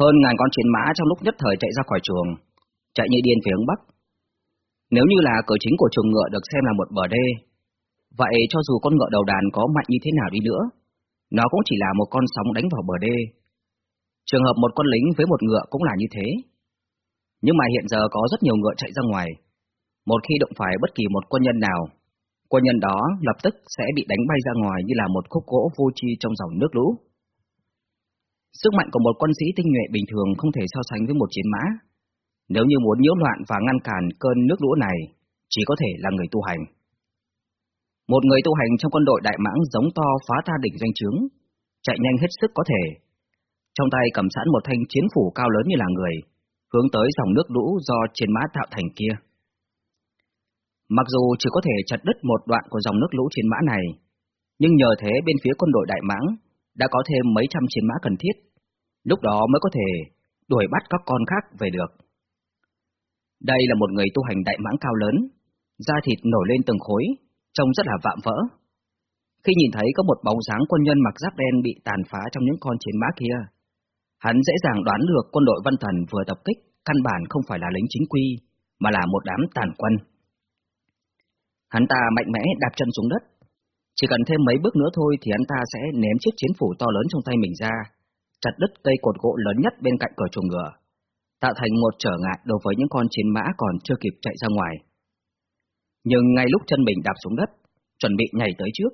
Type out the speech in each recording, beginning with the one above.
Hơn ngàn con chiến mã trong lúc nhất thời chạy ra khỏi chuồng, chạy như điên về hướng bắc. Nếu như là cửa chính của chuồng ngựa được xem là một bờ đê, vậy cho dù con ngựa đầu đàn có mạnh như thế nào đi nữa, nó cũng chỉ là một con sóng đánh vào bờ đê. Trường hợp một con lính với một ngựa cũng là như thế. Nhưng mà hiện giờ có rất nhiều ngựa chạy ra ngoài. Một khi đụng phải bất kỳ một quân nhân nào, quân nhân đó lập tức sẽ bị đánh bay ra ngoài như là một khúc gỗ vô chi trong dòng nước lũ. Sức mạnh của một quân sĩ tinh nhuệ bình thường không thể so sánh với một chiến mã. Nếu như muốn nhiễu loạn và ngăn cản cơn nước lũ này, chỉ có thể là người tu hành. Một người tu hành trong quân đội đại mãng giống to phá ta đỉnh doanh trướng, chạy nhanh hết sức có thể. Trong tay cầm sẵn một thanh chiến phủ cao lớn như là người, hướng tới dòng nước lũ do chiến mã tạo thành kia. Mặc dù chỉ có thể chặt đứt một đoạn của dòng nước lũ chiến mã này, nhưng nhờ thế bên phía quân đội đại mãng đã có thêm mấy trăm chiến mã cần thiết, lúc đó mới có thể đuổi bắt các con khác về được. Đây là một người tu hành đại mãng cao lớn, da thịt nổi lên từng khối, trông rất là vạm vỡ. Khi nhìn thấy có một bóng dáng quân nhân mặc giáp đen bị tàn phá trong những con chiến mã kia, hắn dễ dàng đoán được quân đội văn thần vừa tập kích căn bản không phải là lính chính quy, mà là một đám tàn quân. Hắn ta mạnh mẽ đạp chân xuống đất, chỉ cần thêm mấy bước nữa thôi thì hắn ta sẽ ném chiếc chiến phủ to lớn trong tay mình ra, chặt đứt cây cột gỗ lớn nhất bên cạnh cửa chuồng ngựa, tạo thành một trở ngại đối với những con chiến mã còn chưa kịp chạy ra ngoài. Nhưng ngay lúc chân mình đạp xuống đất, chuẩn bị nhảy tới trước,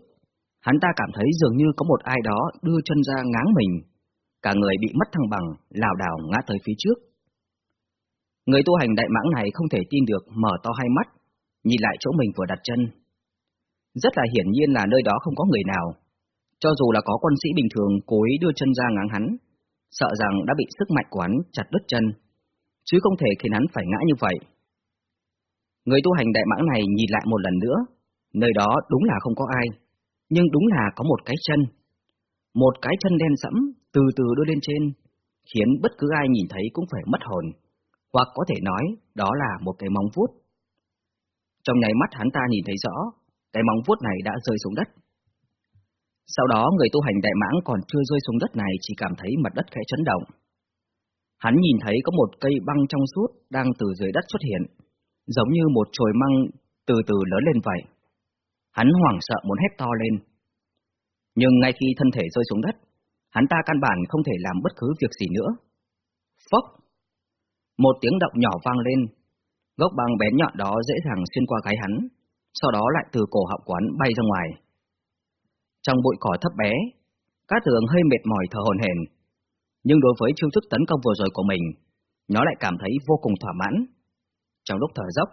hắn ta cảm thấy dường như có một ai đó đưa chân ra ngáng mình, cả người bị mất thăng bằng, lảo đảo ngã tới phía trước. Người tu hành đại mãng này không thể tin được mở to hai mắt, nhìn lại chỗ mình vừa đặt chân. Rất là hiển nhiên là nơi đó không có người nào. Cho dù là có quân sĩ bình thường cố ý đưa chân ra ngáng hắn, sợ rằng đã bị sức mạnh của hắn chặt đứt chân, chứ không thể khiến hắn phải ngã như vậy. Người tu hành đại mãng này nhìn lại một lần nữa, nơi đó đúng là không có ai, nhưng đúng là có một cái chân. Một cái chân đen sẫm từ từ đưa lên trên, khiến bất cứ ai nhìn thấy cũng phải mất hồn, hoặc có thể nói đó là một cái móng vuốt. Trong nháy mắt hắn ta nhìn thấy rõ, cái móng vuốt này đã rơi xuống đất. Sau đó người tu hành đại mãng còn chưa rơi xuống đất này chỉ cảm thấy mặt đất khẽ chấn động. Hắn nhìn thấy có một cây băng trong suốt đang từ dưới đất xuất hiện, giống như một chồi măng từ từ lớn lên vậy. Hắn hoảng sợ muốn hét to lên. Nhưng ngay khi thân thể rơi xuống đất, hắn ta căn bản không thể làm bất cứ việc gì nữa. Phốc! Một tiếng động nhỏ vang lên, gốc băng bén nhọn đó dễ dàng xuyên qua gáy hắn, sau đó lại từ cổ họng quán bay ra ngoài. Trong bụi cỏ thấp bé, cá Tường hơi mệt mỏi thở hồn hển, nhưng đối với chiêu thức tấn công vừa rồi của mình, nó lại cảm thấy vô cùng thỏa mãn. Trong lúc thở dốc,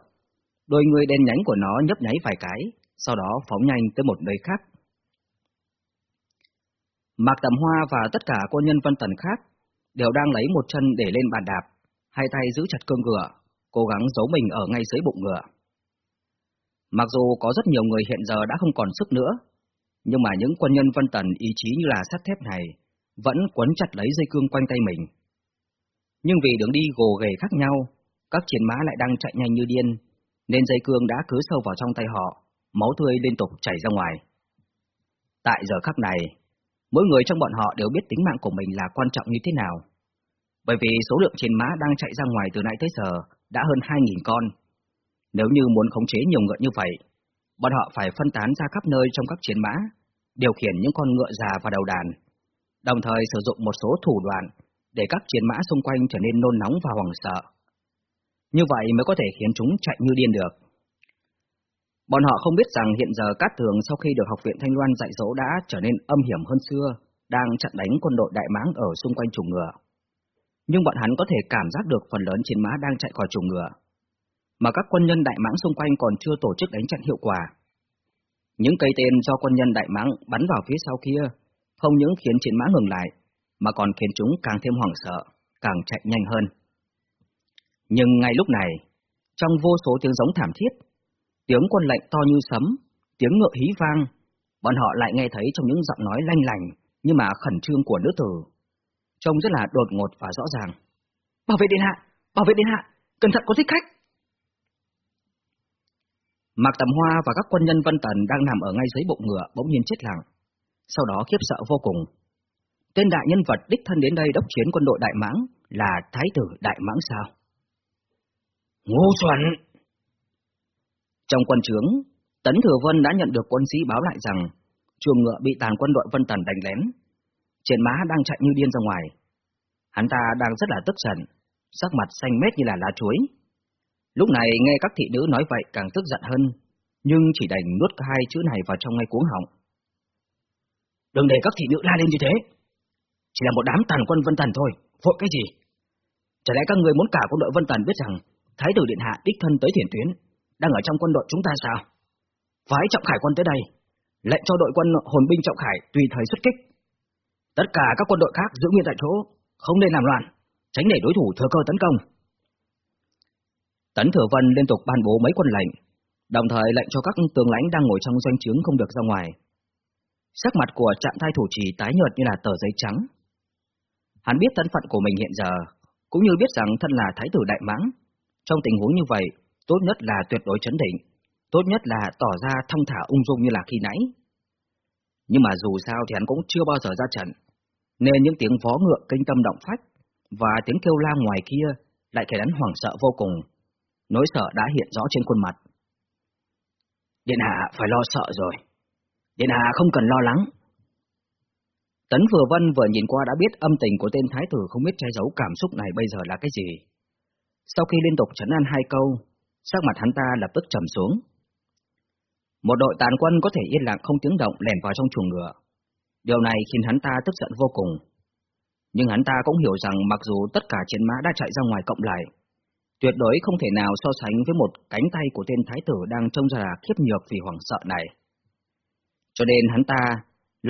đôi người đen nhánh của nó nhấp nháy vài cái, sau đó phóng nhanh tới một nơi khác. Mạc Tầm Hoa và tất cả quân nhân văn tần khác đều đang lấy một chân để lên bàn đạp, hai tay giữ chặt cương ngựa, cố gắng giấu mình ở ngay dưới bụng ngựa. Mặc dù có rất nhiều người hiện giờ đã không còn sức nữa, nhưng mà những quân nhân vân tần ý chí như là sắt thép này vẫn quấn chặt lấy dây cương quanh tay mình. Nhưng vì đường đi gồ ghề khác nhau, các chiến mã lại đang chạy nhanh như điên, nên dây cương đã cứ sâu vào trong tay họ, máu tươi liên tục chảy ra ngoài. Tại giờ khắc này, mỗi người trong bọn họ đều biết tính mạng của mình là quan trọng như thế nào. Bởi vì số lượng chiến mã đang chạy ra ngoài từ nãy tới giờ đã hơn 2.000 con. Nếu như muốn khống chế nhiều ngựa như vậy, bọn họ phải phân tán ra khắp nơi trong các chiến mã, điều khiển những con ngựa già và đầu đàn, đồng thời sử dụng một số thủ đoạn để các chiến mã xung quanh trở nên nôn nóng và hoảng sợ. Như vậy mới có thể khiến chúng chạy như điên được. Bọn họ không biết rằng hiện giờ Cát Tường sau khi được học viện Thanh Loan dạy dỗ đã trở nên âm hiểm hơn xưa, đang chặn đánh quân đội Đại máng ở xung quanh trùng ngựa. Nhưng bọn hắn có thể cảm giác được phần lớn chiến mã đang chạy khỏi trùng ngựa, mà các quân nhân Đại Mãng xung quanh còn chưa tổ chức đánh chặn hiệu quả. Những cây tên do quân nhân Đại Mãng bắn vào phía sau kia, không những khiến chiến mã ngừng lại, mà còn khiến chúng càng thêm hoảng sợ, càng chạy nhanh hơn. Nhưng ngay lúc này, trong vô số tiếng giống thảm thiết, tiếng quân lệnh to như sấm, tiếng ngựa hí vang, bọn họ lại nghe thấy trong những giọng nói lanh lành nhưng mà khẩn trương của nữ tử. Trông rất là đột ngột và rõ ràng. Bảo vệ điện hạ! Bảo vệ điện hạ! Cẩn thận có thích khách! Mạc Tầm Hoa và các quân nhân Vân Tần đang nằm ở ngay dưới bụng ngựa bỗng nhiên chết lặng, sau đó khiếp sợ vô cùng. Tên đại nhân vật đích thân đến đây đốc chiến quân đội Đại Mãng là Thái tử Đại Mãng sao? Ngu xuẩn! Trong quân trướng, Tấn Thừa Vân đã nhận được quân sĩ báo lại rằng chuồng ngựa bị tàn quân đội Vân Tần đánh lén. Trên má đang chạy như điên ra ngoài. Hắn ta đang rất là tức giận, sắc mặt xanh mét như là lá chuối. Lúc này nghe các thị nữ nói vậy càng tức giận hơn, nhưng chỉ đành nuốt hai chữ này vào trong ngay cuống họng. Đừng để các thị nữ la lên như thế. Chỉ là một đám tàn quân Vân Tần thôi, vội cái gì? Chả lẽ các người muốn cả quân đội Vân Tần biết rằng Thái tử Điện Hạ đích thân tới thiền tuyến, đang ở trong quân đội chúng ta sao? Phái trọng khải quân tới đây, lệnh cho đội quân hồn binh trọng khải tùy thời xuất kích. Tất cả các quân đội khác giữ nguyên tại chỗ, không nên làm loạn, tránh để đối thủ thừa cơ tấn công. Tấn Thừa Vân liên tục ban bố mấy quân lệnh, đồng thời lệnh cho các tướng lãnh đang ngồi trong doanh trướng không được ra ngoài. Sắc mặt của trạm thái thủ trì tái nhợt như là tờ giấy trắng. Hắn biết thân phận của mình hiện giờ, cũng như biết rằng thân là thái tử đại mãng. Trong tình huống như vậy, tốt nhất là tuyệt đối chấn định, tốt nhất là tỏ ra thông thả ung dung như là khi nãy. Nhưng mà dù sao thì hắn cũng chưa bao giờ ra trận, nên những tiếng vó ngựa kinh tâm động phách và tiếng kêu la ngoài kia lại khiến hắn hoảng sợ vô cùng. Nỗi sợ đã hiện rõ trên khuôn mặt. Điện hạ phải lo sợ rồi. Điện hạ không cần lo lắng. Tấn vừa vân vừa nhìn qua đã biết âm tình của tên thái tử không biết che giấu cảm xúc này bây giờ là cái gì. Sau khi liên tục chấn an hai câu, sắc mặt hắn ta lập tức trầm xuống. Một đội tàn quân có thể yên lặng không tiếng động lèn vào trong chuồng ngựa. Điều này khiến hắn ta tức giận vô cùng. Nhưng hắn ta cũng hiểu rằng mặc dù tất cả chiến mã đã chạy ra ngoài cộng lại, tuyệt đối không thể nào so sánh với một cánh tay của tên thái tử đang trông ra khiếp nhược vì hoảng sợ này. Cho nên hắn ta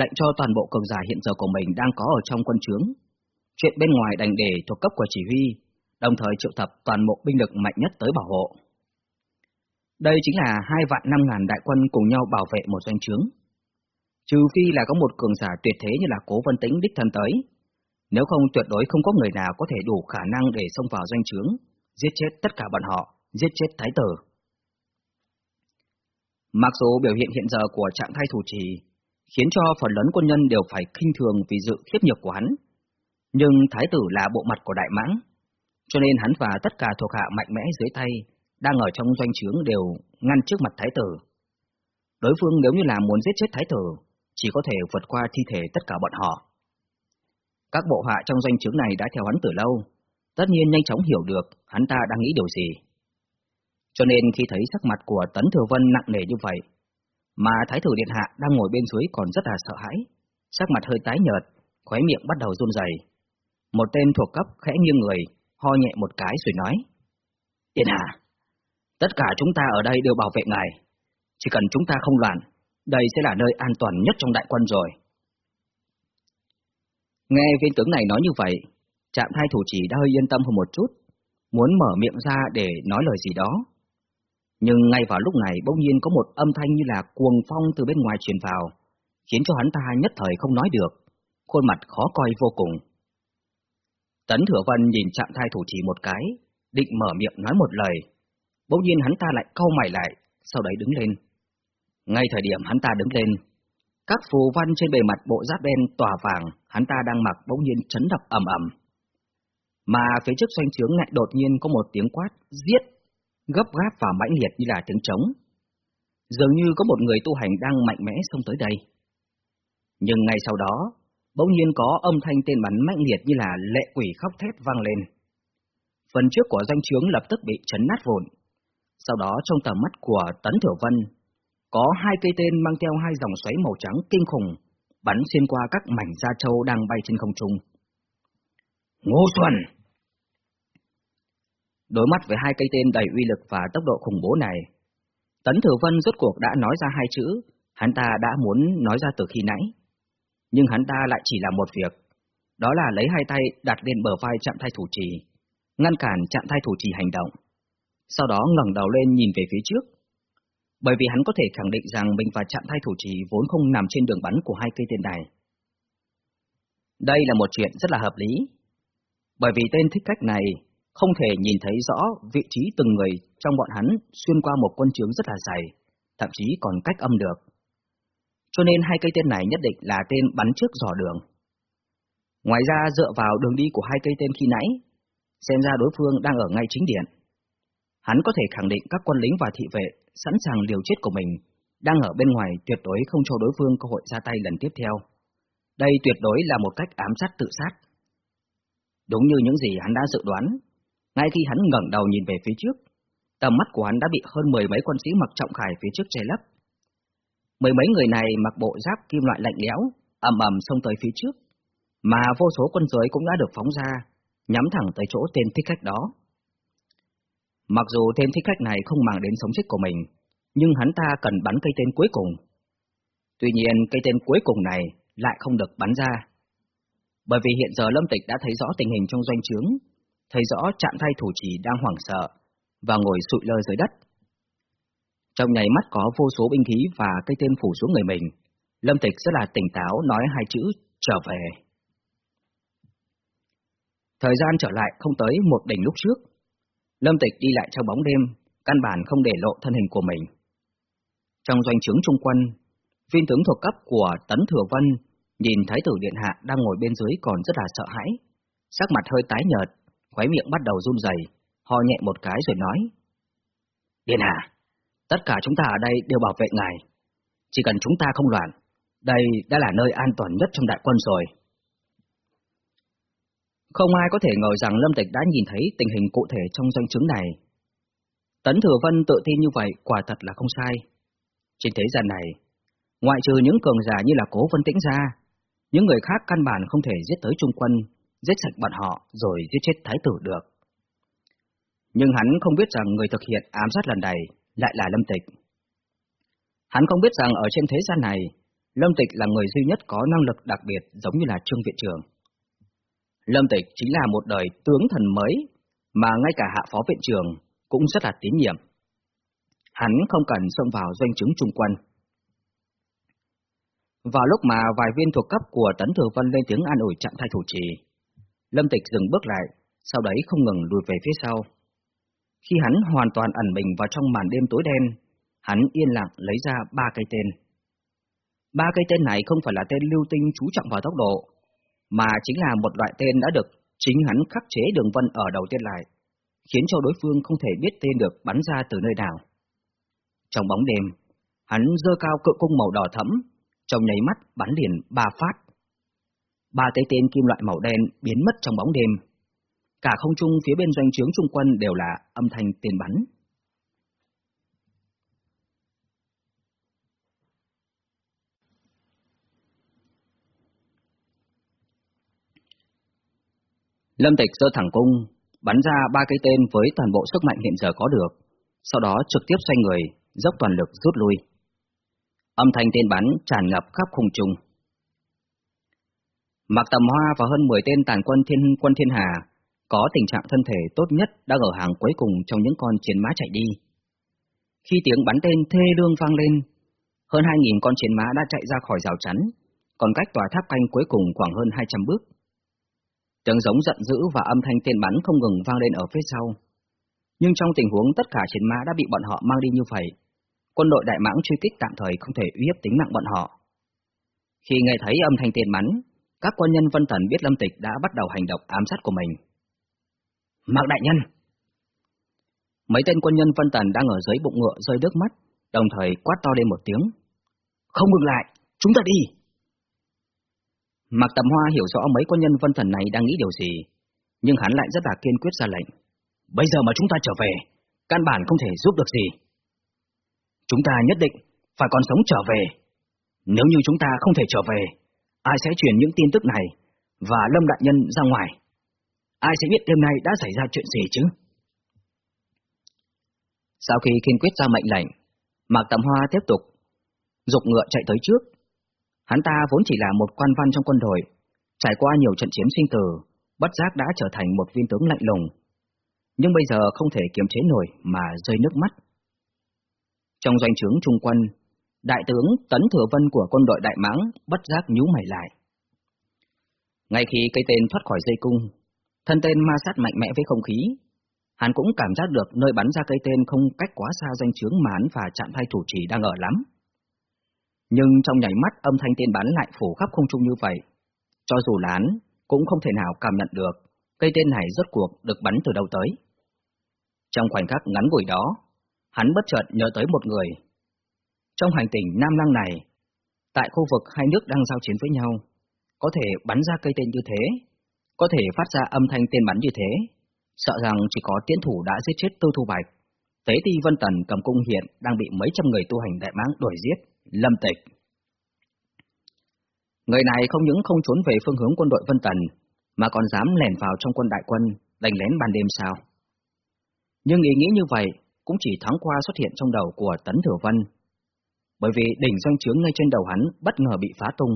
lệnh cho toàn bộ cường giả hiện giờ của mình đang có ở trong quân trướng. Chuyện bên ngoài đành để thuộc cấp của chỉ huy, đồng thời triệu tập toàn bộ binh lực mạnh nhất tới bảo hộ. Đây chính là hai vạn năm ngàn đại quân cùng nhau bảo vệ một doanh trướng. Trừ phi là có một cường giả tuyệt thế như là cố vân tĩnh đích thân tới. Nếu không tuyệt đối không có người nào có thể đủ khả năng để xông vào doanh trướng, giết chết tất cả bọn họ, giết chết thái tử. Mặc dù biểu hiện hiện giờ của trạng thái thủ trì khiến cho phần lớn quân nhân đều phải khinh thường vì dự khiếp nhược của hắn, nhưng thái tử là bộ mặt của đại mãng, cho nên hắn và tất cả thuộc hạ mạnh mẽ dưới tay đang ở trong doanh trướng đều ngăn trước mặt thái tử. Đối phương nếu như là muốn giết chết thái tử, chỉ có thể vượt qua thi thể tất cả bọn họ. Các bộ hạ trong doanh trướng này đã theo hắn từ lâu, tất nhiên nhanh chóng hiểu được hắn ta đang nghĩ điều gì. Cho nên khi thấy sắc mặt của Tấn Thừa Vân nặng nề như vậy, mà Thái tử Điện Hạ đang ngồi bên dưới còn rất là sợ hãi, sắc mặt hơi tái nhợt, khóe miệng bắt đầu run rẩy. Một tên thuộc cấp khẽ nghiêng người, ho nhẹ một cái rồi nói. Điện Hạ, tất cả chúng ta ở đây đều bảo vệ ngài. Chỉ cần chúng ta không loạn, đây sẽ là nơi an toàn nhất trong đại quân rồi. Nghe viên tướng này nói như vậy, trạm thai thủ chỉ đã hơi yên tâm hơn một chút, muốn mở miệng ra để nói lời gì đó. Nhưng ngay vào lúc này bỗng nhiên có một âm thanh như là cuồng phong từ bên ngoài truyền vào, khiến cho hắn ta nhất thời không nói được, khuôn mặt khó coi vô cùng. Tấn Thừa Vân nhìn chạm thai thủ chỉ một cái, định mở miệng nói một lời. Bỗng nhiên hắn ta lại cau mày lại, sau đấy đứng lên. Ngay thời điểm hắn ta đứng lên, các phù văn trên bề mặt bộ giáp đen tỏa vàng hắn ta đang mặc bỗng nhiên chấn đập ầm ầm. Mà phía trước doanh trướng lại đột nhiên có một tiếng quát, giết, gấp gáp và mãnh liệt như là tiếng trống. Dường như có một người tu hành đang mạnh mẽ xông tới đây. Nhưng ngay sau đó, bỗng nhiên có âm thanh tên bắn mãnh liệt như là lệ quỷ khóc thét vang lên. Phần trước của doanh trướng lập tức bị chấn nát vụn. Sau đó trong tầm mắt của Tấn Thiểu Vân, có hai cây tên mang theo hai dòng xoáy màu trắng kinh khủng, bắn xuyên qua các mảnh da trâu đang bay trên không trung. Ngô Xuân! Đối mắt với hai cây tên đầy uy lực và tốc độ khủng bố này, Tấn Thừa Vân rốt cuộc đã nói ra hai chữ, hắn ta đã muốn nói ra từ khi nãy. Nhưng hắn ta lại chỉ làm một việc, đó là lấy hai tay đặt lên bờ vai chạm thai thủ trì, ngăn cản chạm thai thủ trì hành động. Sau đó ngẩng đầu lên nhìn về phía trước, bởi vì hắn có thể khẳng định rằng mình và chạm thai thủ trì vốn không nằm trên đường bắn của hai cây tên này. Đây là một chuyện rất là hợp lý, bởi vì tên thích cách này không thể nhìn thấy rõ vị trí từng người trong bọn hắn xuyên qua một quân trướng rất là dày, thậm chí còn cách âm được. Cho nên hai cây tên này nhất định là tên bắn trước dò đường. Ngoài ra dựa vào đường đi của hai cây tên khi nãy, xem ra đối phương đang ở ngay chính điện. Hắn có thể khẳng định các quân lính và thị vệ sẵn sàng liều chết của mình, đang ở bên ngoài tuyệt đối không cho đối phương cơ hội ra tay lần tiếp theo. Đây tuyệt đối là một cách ám sát tự sát. Đúng như những gì hắn đã dự đoán, ngay khi hắn ngẩng đầu nhìn về phía trước, tầm mắt của hắn đã bị hơn mười mấy quân sĩ mặc trọng khải phía trước che lấp. Mười mấy người này mặc bộ giáp kim loại lạnh lẽo, ầm ầm xông tới phía trước, mà vô số quân giới cũng đã được phóng ra, nhắm thẳng tới chỗ tên thích khách đó. Mặc dù tên thích khách này không mang đến sống chết của mình, nhưng hắn ta cần bắn cây tên cuối cùng. Tuy nhiên cây tên cuối cùng này lại không được bắn ra. Bởi vì hiện giờ Lâm Tịch đã thấy rõ tình hình trong doanh trướng, thấy rõ trạng thay thủ chỉ đang hoảng sợ và ngồi sụi lơ dưới đất. Trong nháy mắt có vô số binh khí và cây tên phủ xuống người mình, Lâm Tịch rất là tỉnh táo nói hai chữ trở về. Thời gian trở lại không tới một đỉnh lúc trước. Lâm Tịch đi lại trong bóng đêm, căn bản không để lộ thân hình của mình. Trong doanh trướng trung quân, viên tướng thuộc cấp của Tấn Thừa Vân nhìn Thái tử Điện Hạ đang ngồi bên dưới còn rất là sợ hãi, sắc mặt hơi tái nhợt, khóe miệng bắt đầu run rẩy, ho nhẹ một cái rồi nói. Điện Hạ, tất cả chúng ta ở đây đều bảo vệ ngài. Chỉ cần chúng ta không loạn, đây đã là nơi an toàn nhất trong đại quân rồi. Không ai có thể ngờ rằng Lâm Tịch đã nhìn thấy tình hình cụ thể trong doanh chứng này. Tấn Thừa Vân tự tin như vậy quả thật là không sai. Trên thế gian này, ngoại trừ những cường giả như là Cố Vân Tĩnh ra, những người khác căn bản không thể giết tới trung quân, giết sạch bọn họ rồi giết chết thái tử được. Nhưng hắn không biết rằng người thực hiện ám sát lần này lại là Lâm Tịch. Hắn không biết rằng ở trên thế gian này, Lâm Tịch là người duy nhất có năng lực đặc biệt giống như là Trương Viện Trường. Lâm Tịch chính là một đời tướng thần mới, mà ngay cả hạ phó viện trường cũng rất là tín nhiệm. Hắn không cần xông vào doanh chứng trung quân. Vào lúc mà vài viên thuộc cấp của Tấn Thừa Vân lên tiếng an ủi trạng thái thủ trì, Lâm Tịch dừng bước lại, sau đấy không ngừng lùi về phía sau. Khi hắn hoàn toàn ẩn mình vào trong màn đêm tối đen, hắn yên lặng lấy ra ba cây tên. Ba cây tên này không phải là tên lưu tinh chú trọng vào tốc độ, mà chính là một loại tên đã được chính hắn khắc chế đường vân ở đầu tiên lại, khiến cho đối phương không thể biết tên được bắn ra từ nơi nào. Trong bóng đêm, hắn dơ cao cự cung màu đỏ thẫm, trong nháy mắt bắn liền ba phát. Ba cái tên kim loại màu đen biến mất trong bóng đêm. Cả không trung phía bên doanh trướng trung quân đều là âm thanh tên bắn. Lâm Tịch giơ thẳng cung, bắn ra ba cây tên với toàn bộ sức mạnh hiện giờ có được, sau đó trực tiếp xoay người, dốc toàn lực rút lui. Âm thanh tên bắn tràn ngập khắp khung trung. Mạc Tầm Hoa và hơn 10 tên tàn quân thiên quân thiên hà có tình trạng thân thể tốt nhất đang ở hàng cuối cùng trong những con chiến mã chạy đi. Khi tiếng bắn tên thê lương vang lên, hơn 2.000 con chiến mã đã chạy ra khỏi rào chắn, còn cách tòa tháp canh cuối cùng khoảng hơn 200 bước. Tiếng giống giận dữ và âm thanh tên bắn không ngừng vang lên ở phía sau. Nhưng trong tình huống tất cả chiến mã đã bị bọn họ mang đi như vậy, quân đội đại mãng truy kích tạm thời không thể uy hiếp tính mạng bọn họ. Khi nghe thấy âm thanh tên bắn, các quân nhân Vân thần biết Lâm Tịch đã bắt đầu hành động ám sát của mình. Mạc đại nhân! Mấy tên quân nhân Vân thần đang ở dưới bụng ngựa rơi nước mắt, đồng thời quát to lên một tiếng. Không ngừng lại, chúng ta đi! Mạc Tầm Hoa hiểu rõ mấy quân nhân vân thần này đang nghĩ điều gì, nhưng hắn lại rất là kiên quyết ra lệnh. Bây giờ mà chúng ta trở về, căn bản không thể giúp được gì. Chúng ta nhất định phải còn sống trở về. Nếu như chúng ta không thể trở về, ai sẽ truyền những tin tức này và Lâm Đại Nhân ra ngoài? Ai sẽ biết đêm nay đã xảy ra chuyện gì chứ? Sau khi kiên quyết ra mệnh lệnh, Mạc Tầm Hoa tiếp tục dục ngựa chạy tới trước, Hắn ta vốn chỉ là một quan văn trong quân đội, trải qua nhiều trận chiến sinh tử, bất giác đã trở thành một viên tướng lạnh lùng. Nhưng bây giờ không thể kiềm chế nổi mà rơi nước mắt. Trong doanh trướng trung quân, đại tướng Tấn Thừa Vân của quân đội Đại Mãng bất giác nhú mày lại. Ngay khi cây tên thoát khỏi dây cung, thân tên ma sát mạnh mẽ với không khí, hắn cũng cảm giác được nơi bắn ra cây tên không cách quá xa danh chướng mà hắn và trạng thay thủ chỉ đang ở lắm. Nhưng trong nhảy mắt âm thanh tên bắn lại phủ khắp không trung như vậy. Cho dù là hắn, cũng không thể nào cảm nhận được cây tên này rốt cuộc được bắn từ đâu tới. Trong khoảnh khắc ngắn ngủi đó, hắn bất chợt nhớ tới một người. Trong hành tinh Nam Lăng này, tại khu vực hai nước đang giao chiến với nhau, có thể bắn ra cây tên như thế, có thể phát ra âm thanh tên bắn như thế, sợ rằng chỉ có tiễn thủ đã giết chết Tư Thu Bạch. Tế Ti Vân Tần cầm cung hiện đang bị mấy trăm người tu hành đại mãng đuổi giết, lâm tịch. Người này không những không trốn về phương hướng quân đội Vân Tần, mà còn dám lẻn vào trong quân đại quân, đánh lén ban đêm sao. Nhưng ý nghĩ như vậy cũng chỉ thoáng qua xuất hiện trong đầu của Tấn Thừa Vân, bởi vì đỉnh doanh trướng ngay trên đầu hắn bất ngờ bị phá tung.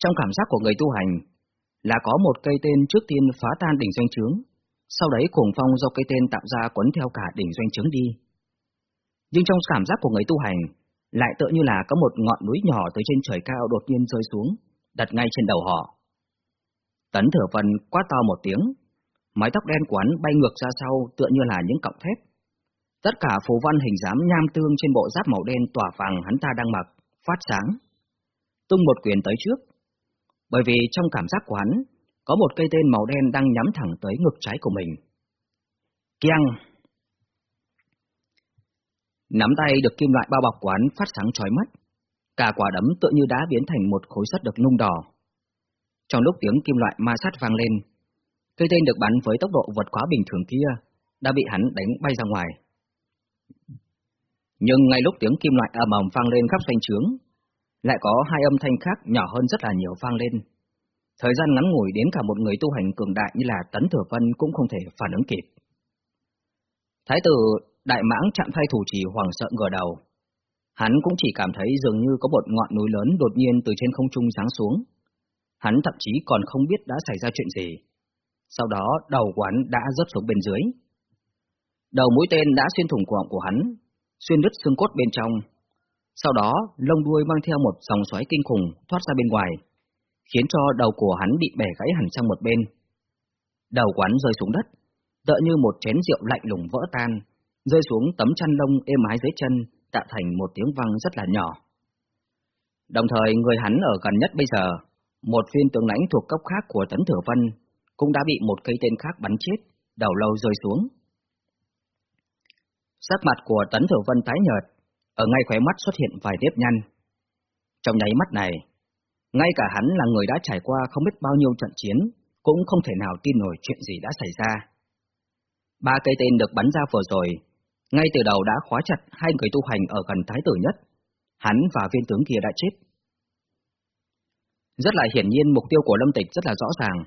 Trong cảm giác của người tu hành, là có một cây tên trước tiên phá tan đỉnh doanh trướng, sau đấy cuồng phong do cây tên tạo ra quấn theo cả đỉnh doanh trướng đi. Nhưng trong cảm giác của người tu hành, lại tựa như là có một ngọn núi nhỏ từ trên trời cao đột nhiên rơi xuống, đặt ngay trên đầu họ. Tấn Thừa Vân quát to một tiếng, mái tóc đen quán bay ngược ra sau tựa như là những cọng thép. Tất cả phù văn hình dáng nham tương trên bộ giáp màu đen tỏa vàng hắn ta đang mặc, phát sáng. Tung một quyền tới trước, bởi vì trong cảm giác của hắn có một cây tên màu đen đang nhắm thẳng tới ngực trái của mình. Kiang! Nắm tay được kim loại bao bọc của hắn phát sáng chói mắt, cả quả đấm tựa như đá biến thành một khối sắt được nung đỏ. Trong lúc tiếng kim loại ma sát vang lên, cây tên được bắn với tốc độ vượt quá bình thường kia đã bị hắn đánh bay ra ngoài. Nhưng ngay lúc tiếng kim loại ầm ầm vang lên khắp doanh trướng, lại có hai âm thanh khác nhỏ hơn rất là nhiều vang lên. Thời gian ngắn ngủi đến cả một người tu hành cường đại như là Tấn Thừa Vân cũng không thể phản ứng kịp. Thái tử Đại Mãng chạm thay thủ chỉ hoàng sợ ngửa đầu. Hắn cũng chỉ cảm thấy dường như có một ngọn núi lớn đột nhiên từ trên không trung giáng xuống. Hắn thậm chí còn không biết đã xảy ra chuyện gì. Sau đó đầu quán đã rớt xuống bên dưới. Đầu mũi tên đã xuyên thủng cổ của hắn, xuyên đứt xương cốt bên trong, sau đó, lông đuôi mang theo một dòng xoáy kinh khủng thoát ra bên ngoài, khiến cho đầu của hắn bị bẻ gãy hẳn sang một bên. Đầu quán rơi xuống đất, tựa như một chén rượu lạnh lùng vỡ tan, rơi xuống tấm chăn lông êm ái dưới chân, tạo thành một tiếng vang rất là nhỏ. Đồng thời, người hắn ở gần nhất bây giờ, một viên tướng lãnh thuộc cấp khác của Tấn Thừa Vân, cũng đã bị một cây tên khác bắn chết, đầu lâu rơi xuống. Sắc mặt của Tấn Thừa Vân tái nhợt, ở ngay khóe mắt xuất hiện vài nếp nhăn. Trong nháy mắt này, ngay cả hắn là người đã trải qua không biết bao nhiêu trận chiến, cũng không thể nào tin nổi chuyện gì đã xảy ra. Ba cây tên được bắn ra vừa rồi, ngay từ đầu đã khóa chặt hai người tu hành ở gần thái tử nhất, hắn và viên tướng kia đã chết. Rất là hiển nhiên mục tiêu của Lâm Tịch rất là rõ ràng,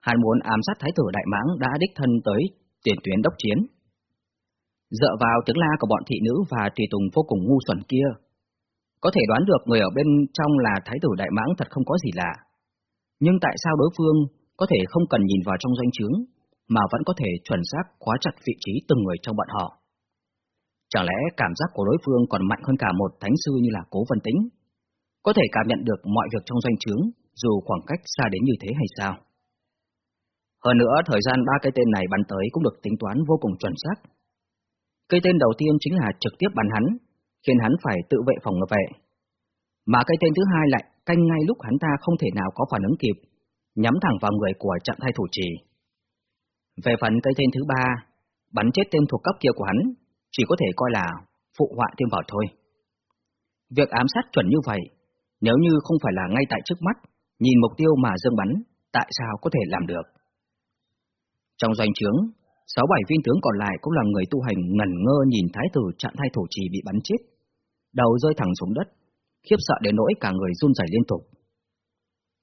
hắn muốn ám sát thái tử Đại Mãng đã đích thân tới tiền tuyến đốc chiến. Dựa vào tiếng la của bọn thị nữ và tùy tùng vô cùng ngu xuẩn kia, có thể đoán được người ở bên trong là thái tử đại mãng thật không có gì lạ. Nhưng tại sao đối phương có thể không cần nhìn vào trong doanh trướng, mà vẫn có thể chuẩn xác khóa chặt vị trí từng người trong bọn họ? Chẳng lẽ cảm giác của đối phương còn mạnh hơn cả một thánh sư như là cố vân tĩnh, Có thể cảm nhận được mọi việc trong doanh trướng, dù khoảng cách xa đến như thế hay sao? Hơn nữa, thời gian ba cái tên này bắn tới cũng được tính toán vô cùng chuẩn xác. Cây tên đầu tiên chính là trực tiếp bắn hắn, khiến hắn phải tự vệ phòng ngừa vệ. Mà cây tên thứ hai lại canh ngay lúc hắn ta không thể nào có phản ứng kịp, nhắm thẳng vào người của trạng thái thủ trì. Về phần cây tên thứ ba, bắn chết tên thuộc cấp kia của hắn, chỉ có thể coi là phụ họa thêm vào thôi. Việc ám sát chuẩn như vậy, nếu như không phải là ngay tại trước mắt, nhìn mục tiêu mà dương bắn, tại sao có thể làm được? Trong doanh trướng, Sáu bảy viên tướng còn lại cũng là người tu hành ngẩn ngơ nhìn thái tử chặn thay thổ trì bị bắn chết. Đầu rơi thẳng xuống đất, khiếp sợ đến nỗi cả người run rẩy liên tục.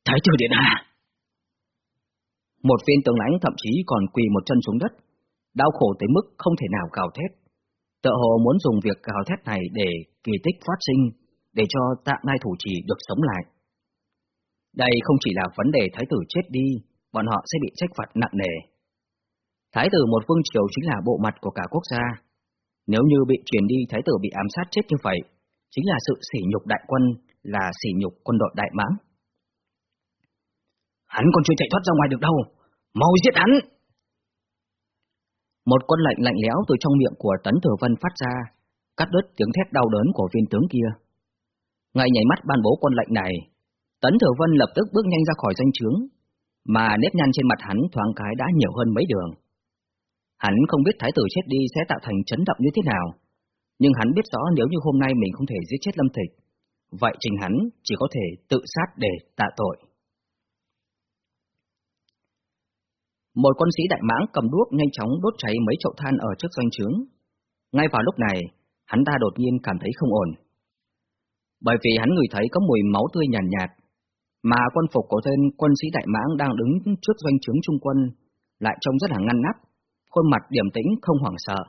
Thái tử điện hạ! Một viên tướng lãnh thậm chí còn quỳ một chân xuống đất, đau khổ tới mức không thể nào gào thét. Tợ hồ muốn dùng việc gào thét này để kỳ tích phát sinh, để cho tạ ngai thủ trì được sống lại. Đây không chỉ là vấn đề thái tử chết đi, bọn họ sẽ bị trách phạt nặng nề. Thái tử một vương triều chính là bộ mặt của cả quốc gia. Nếu như bị truyền đi thái tử bị ám sát chết như vậy, chính là sự sỉ nhục đại quân, là sỉ nhục quân đội đại mãng. Hắn còn chưa chạy thoát ra ngoài được đâu, mau giết hắn! Một quân lệnh lạnh lẽo từ trong miệng của Tấn Thừa Vân phát ra, cắt đứt tiếng thét đau đớn của viên tướng kia. Ngay nhảy mắt ban bố quân lệnh này, Tấn Thừa Vân lập tức bước nhanh ra khỏi danh trướng, mà nếp nhăn trên mặt hắn thoáng cái đã nhiều hơn mấy đường. Hắn không biết thái tử chết đi sẽ tạo thành chấn động như thế nào, nhưng hắn biết rõ nếu như hôm nay mình không thể giết chết Lâm Thịch, vậy trình hắn chỉ có thể tự sát để tạ tội. Một quân sĩ đại mãng cầm đuốc nhanh chóng đốt cháy mấy chậu than ở trước doanh trướng. Ngay vào lúc này, hắn ta đột nhiên cảm thấy không ổn. Bởi vì hắn ngửi thấy có mùi máu tươi nhàn nhạt, nhạt, mà quân phục của tên quân sĩ đại mãng đang đứng trước doanh trướng trung quân lại trông rất là ngăn nắp, khuôn mặt điềm tĩnh không hoảng sợ.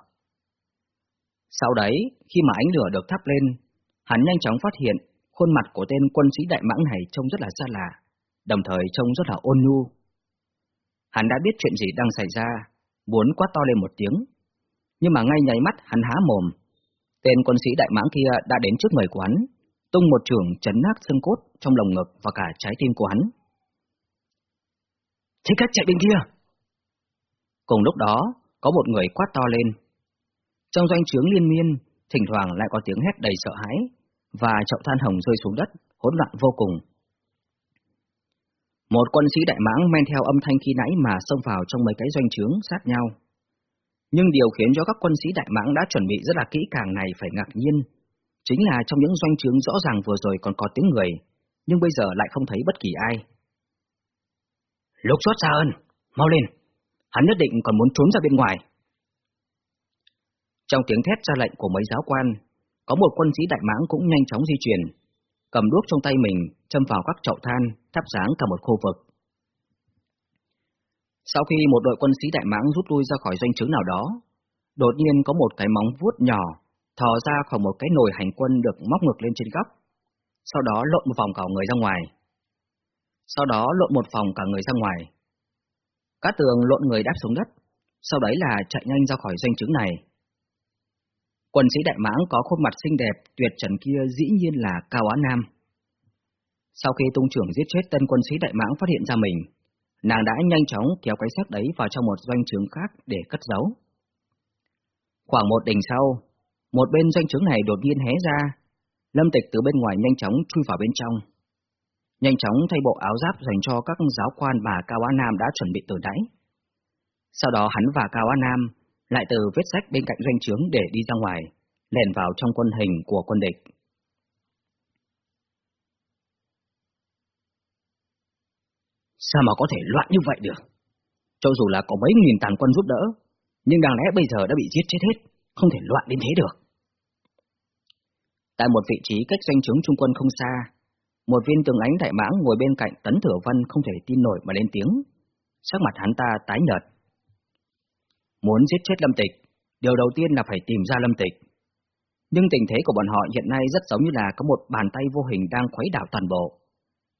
Sau đấy, khi mà ánh lửa được thắp lên, hắn nhanh chóng phát hiện khuôn mặt của tên quân sĩ đại mãng này trông rất là xa lạ, đồng thời trông rất là ôn nhu. Hắn đã biết chuyện gì đang xảy ra, muốn quát to lên một tiếng, nhưng mà ngay nháy mắt hắn há mồm. Tên quân sĩ đại mãng kia đã đến trước người của hắn, tung một trường chấn nát xương cốt trong lồng ngực và cả trái tim của hắn. Thế cách chạy bên kia! Cùng lúc đó, có một người quát to lên. Trong doanh trướng liên miên, thỉnh thoảng lại có tiếng hét đầy sợ hãi, và chậu than hồng rơi xuống đất, hỗn loạn vô cùng. Một quân sĩ đại mãng men theo âm thanh khi nãy mà xông vào trong mấy cái doanh trướng sát nhau. Nhưng điều khiến cho các quân sĩ đại mãng đã chuẩn bị rất là kỹ càng này phải ngạc nhiên, chính là trong những doanh trướng rõ ràng vừa rồi còn có tiếng người, nhưng bây giờ lại không thấy bất kỳ ai. Lục xuất xa ơn, mau lên, hắn nhất định còn muốn trốn ra bên ngoài. Trong tiếng thét ra lệnh của mấy giáo quan, có một quân sĩ đại mãng cũng nhanh chóng di chuyển, cầm đuốc trong tay mình, châm vào các chậu than, thắp sáng cả một khu vực. Sau khi một đội quân sĩ đại mãng rút lui ra khỏi doanh trướng nào đó, đột nhiên có một cái móng vuốt nhỏ thò ra khỏi một cái nồi hành quân được móc ngược lên trên góc, sau đó lộn một vòng cả người ra ngoài. Sau đó lộn một vòng cả người ra ngoài. Cát tường lộn người đáp xuống đất, sau đấy là chạy nhanh ra khỏi doanh chứng này. Quân sĩ đại mãng có khuôn mặt xinh đẹp, tuyệt trần kia dĩ nhiên là Cao Á Nam. Sau khi tung trưởng giết chết tân quân sĩ đại mãng phát hiện ra mình, nàng đã nhanh chóng kéo cái xác đấy vào trong một doanh trướng khác để cất giấu. Khoảng một đỉnh sau, một bên doanh trướng này đột nhiên hé ra, Lâm Tịch từ bên ngoài nhanh chóng chui vào bên trong. Nhanh chóng thay bộ áo giáp dành cho các giáo quan bà Cao Á Nam đã chuẩn bị từ đáy. Sau đó hắn và Cao Á Nam lại từ vết sách bên cạnh doanh trướng để đi ra ngoài, lèn vào trong quân hình của quân địch. Sao mà có thể loạn như vậy được? Cho dù là có mấy nghìn tàn quân giúp đỡ, nhưng đáng lẽ bây giờ đã bị giết chết hết, không thể loạn đến thế được. Tại một vị trí cách doanh trướng trung quân không xa, một viên tường ánh đại mãng ngồi bên cạnh Tấn Thừa Vân không thể tin nổi mà lên tiếng. Sắc mặt hắn ta tái nhợt. Muốn giết chết Lâm Tịch, điều đầu tiên là phải tìm ra Lâm Tịch. Nhưng tình thế của bọn họ hiện nay rất giống như là có một bàn tay vô hình đang khuấy đảo toàn bộ,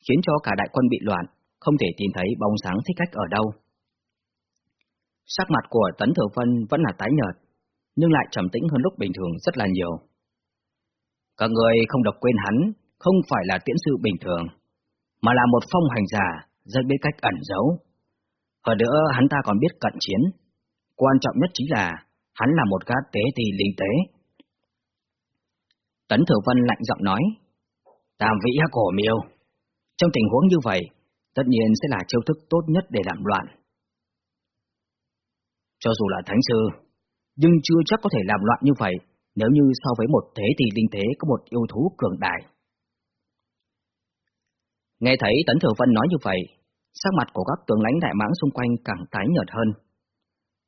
khiến cho cả đại quân bị loạn, không thể tìm thấy bóng sáng thích cách ở đâu. Sắc mặt của Tấn Thừa Vân vẫn là tái nhợt, nhưng lại trầm tĩnh hơn lúc bình thường rất là nhiều. Các người không được quên hắn, không phải là tiễn sư bình thường, mà là một phong hành giả, rất biết cách ẩn giấu. Hơn nữa hắn ta còn biết cận chiến. Quan trọng nhất chính là hắn là một gã tế thì linh tế. Tấn Thừa Vân lạnh giọng nói, Tam vĩ Hắc cổ miêu, trong tình huống như vậy, tất nhiên sẽ là chiêu thức tốt nhất để làm loạn. Cho dù là thánh sư, nhưng chưa chắc có thể làm loạn như vậy nếu như so với một thế thì linh thế có một yêu thú cường đại. Nghe thấy Tấn Thừa Vân nói như vậy, sắc mặt của các tướng lãnh đại mãng xung quanh càng tái nhợt hơn.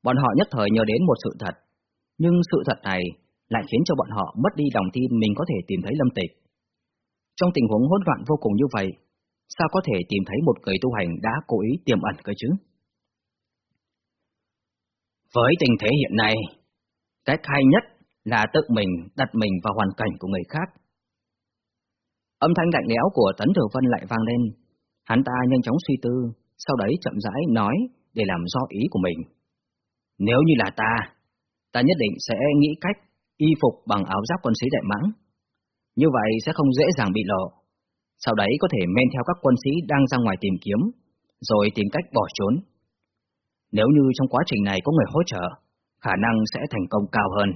Bọn họ nhất thời nhớ đến một sự thật, nhưng sự thật này lại khiến cho bọn họ mất đi lòng tin mình có thể tìm thấy lâm tịch. Trong tình huống hỗn loạn vô cùng như vậy, sao có thể tìm thấy một người tu hành đã cố ý tiềm ẩn cơ chứ? Với tình thế hiện nay, cách hay nhất là tự mình đặt mình vào hoàn cảnh của người khác. Âm thanh lạnh lẽo của Tấn Thừa Vân lại vang lên, hắn ta nhanh chóng suy tư, sau đấy chậm rãi nói để làm do ý của mình. Nếu như là ta, ta nhất định sẽ nghĩ cách y phục bằng áo giáp quân sĩ đại mãng. Như vậy sẽ không dễ dàng bị lộ. Sau đấy có thể men theo các quân sĩ đang ra ngoài tìm kiếm, rồi tìm cách bỏ trốn. Nếu như trong quá trình này có người hỗ trợ, khả năng sẽ thành công cao hơn.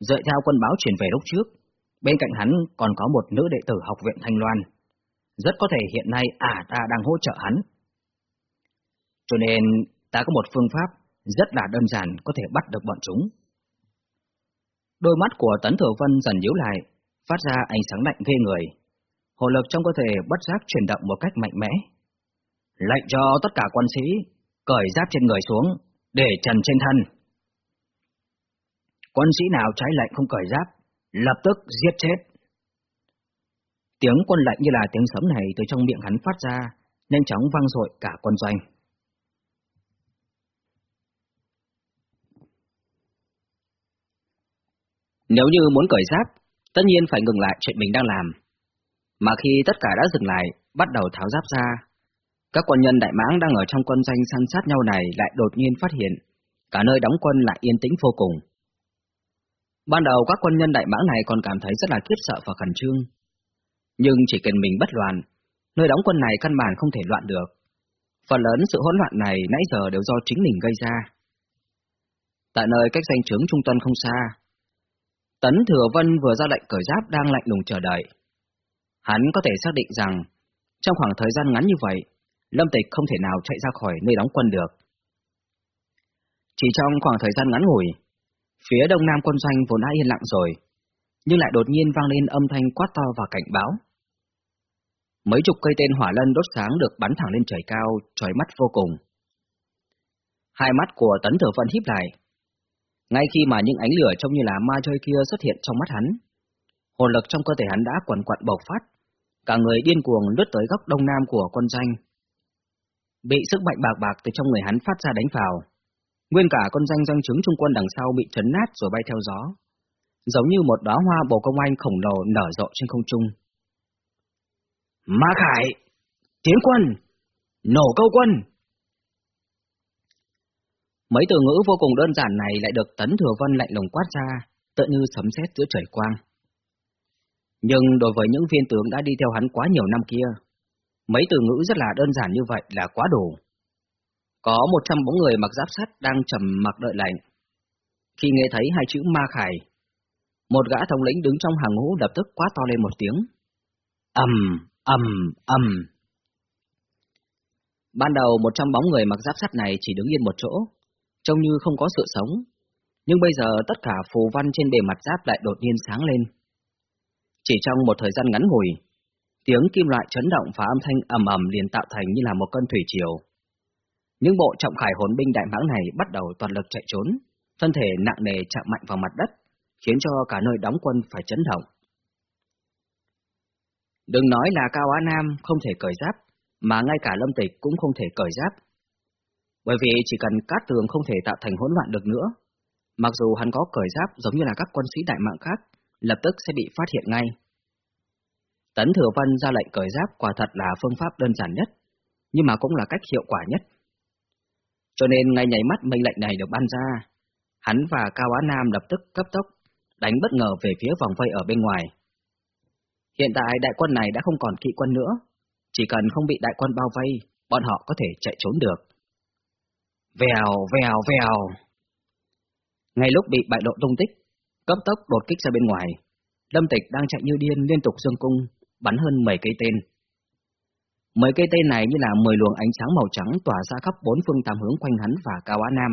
Dựa theo quân báo truyền về lúc trước, bên cạnh hắn còn có một nữ đệ tử học viện Thanh Loan. Rất có thể hiện nay ả ta đang hỗ trợ hắn. Cho nên ta có một phương pháp rất là đơn giản có thể bắt được bọn chúng. Đôi mắt của Tấn Thừa Vân dần nhíu lại, phát ra ánh sáng lạnh ghê người. Hồ lực trong cơ thể bất giác chuyển động một cách mạnh mẽ. Lệnh cho tất cả quân sĩ cởi giáp trên người xuống, để trần trên thân. Quân sĩ nào trái lệnh không cởi giáp, lập tức giết chết. Tiếng quân lệnh như là tiếng sấm này từ trong miệng hắn phát ra, nhanh chóng vang dội cả quân doanh. Nếu như muốn cởi giáp, tất nhiên phải ngừng lại chuyện mình đang làm. Mà khi tất cả đã dừng lại, bắt đầu tháo giáp ra, các quân nhân Đại Mãng đang ở trong quân doanh săn sát nhau này lại đột nhiên phát hiện, cả nơi đóng quân lại yên tĩnh vô cùng. Ban đầu các quân nhân Đại Mãng này còn cảm thấy rất là khiếp sợ và khẩn trương. Nhưng chỉ cần mình bất loạn, nơi đóng quân này căn bản không thể loạn được. Phần lớn sự hỗn loạn này nãy giờ đều do chính mình gây ra. Tại nơi cách danh trướng trung tâm không xa, Tấn Thừa Vân vừa ra lệnh cởi giáp đang lạnh lùng chờ đợi. Hắn có thể xác định rằng, trong khoảng thời gian ngắn như vậy, Lâm Tịch không thể nào chạy ra khỏi nơi đóng quân được. Chỉ trong khoảng thời gian ngắn ngủi, phía đông nam quân doanh vốn đã yên lặng rồi, nhưng lại đột nhiên vang lên âm thanh quát to và cảnh báo. Mấy chục cây tên hỏa lân đốt sáng được bắn thẳng lên trời cao, trói mắt vô cùng. Hai mắt của tấn thừa vận híp lại. Ngay khi mà những ánh lửa trông như là ma chơi kia xuất hiện trong mắt hắn, hồn lực trong cơ thể hắn đã quẩn quặn bộc phát, cả người điên cuồng lướt tới góc đông nam của quân doanh, Bị sức mạnh bạc bạc từ trong người hắn phát ra đánh vào. Nguyên cả con danh doanh trứng trung quân đằng sau bị chấn nát rồi bay theo gió. Giống như một đóa hoa bồ công anh khổng lồ nở rộ trên không trung. Ma Khải! Tiến quân! Nổ câu quân! Mấy từ ngữ vô cùng đơn giản này lại được Tấn Thừa Vân lạnh lùng quát ra, tựa như sấm sét giữa trời quang. Nhưng đối với những viên tướng đã đi theo hắn quá nhiều năm kia, Mấy từ ngữ rất là đơn giản như vậy là quá đủ. Có một trăm bóng người mặc giáp sắt đang trầm mặc đợi lệnh. Khi nghe thấy hai chữ ma khải, một gã thống lĩnh đứng trong hàng ngũ lập tức quá to lên một tiếng. ầm, ầm, ầm. Ban đầu một trăm bóng người mặc giáp sắt này chỉ đứng yên một chỗ, trông như không có sự sống. Nhưng bây giờ tất cả phù văn trên bề mặt giáp lại đột nhiên sáng lên. Chỉ trong một thời gian ngắn ngủi, Tiếng kim loại chấn động và âm thanh ầm ầm liền tạo thành như là một cơn thủy triều. Những bộ trọng khải hồn binh đại mãng này bắt đầu toàn lực chạy trốn, thân thể nặng nề chạm mạnh vào mặt đất, khiến cho cả nơi đóng quân phải chấn động. Đừng nói là Cao Á Nam không thể cởi giáp, mà ngay cả Lâm Tịch cũng không thể cởi giáp. Bởi vì chỉ cần cát tường không thể tạo thành hỗn loạn được nữa, mặc dù hắn có cởi giáp giống như là các quân sĩ đại mạng khác, lập tức sẽ bị phát hiện ngay. Tấn Thừa Vân ra lệnh cởi giáp quả thật là phương pháp đơn giản nhất, nhưng mà cũng là cách hiệu quả nhất. Cho nên ngay nhảy mắt mệnh lệnh này được ban ra, hắn và Cao Á Nam lập tức cấp tốc, đánh bất ngờ về phía vòng vây ở bên ngoài. Hiện tại đại quân này đã không còn kỵ quân nữa, chỉ cần không bị đại quân bao vây, bọn họ có thể chạy trốn được. Vèo, vèo, vèo. Ngay lúc bị bại lộ tung tích, cấp tốc đột kích ra bên ngoài, Lâm Tịch đang chạy như điên liên tục dương cung, bắn hơn 10 cây tên. 10 cây tên này như là 10 luồng ánh sáng màu trắng tỏa ra khắp bốn phương tám hướng quanh hắn và Cao Á Nam.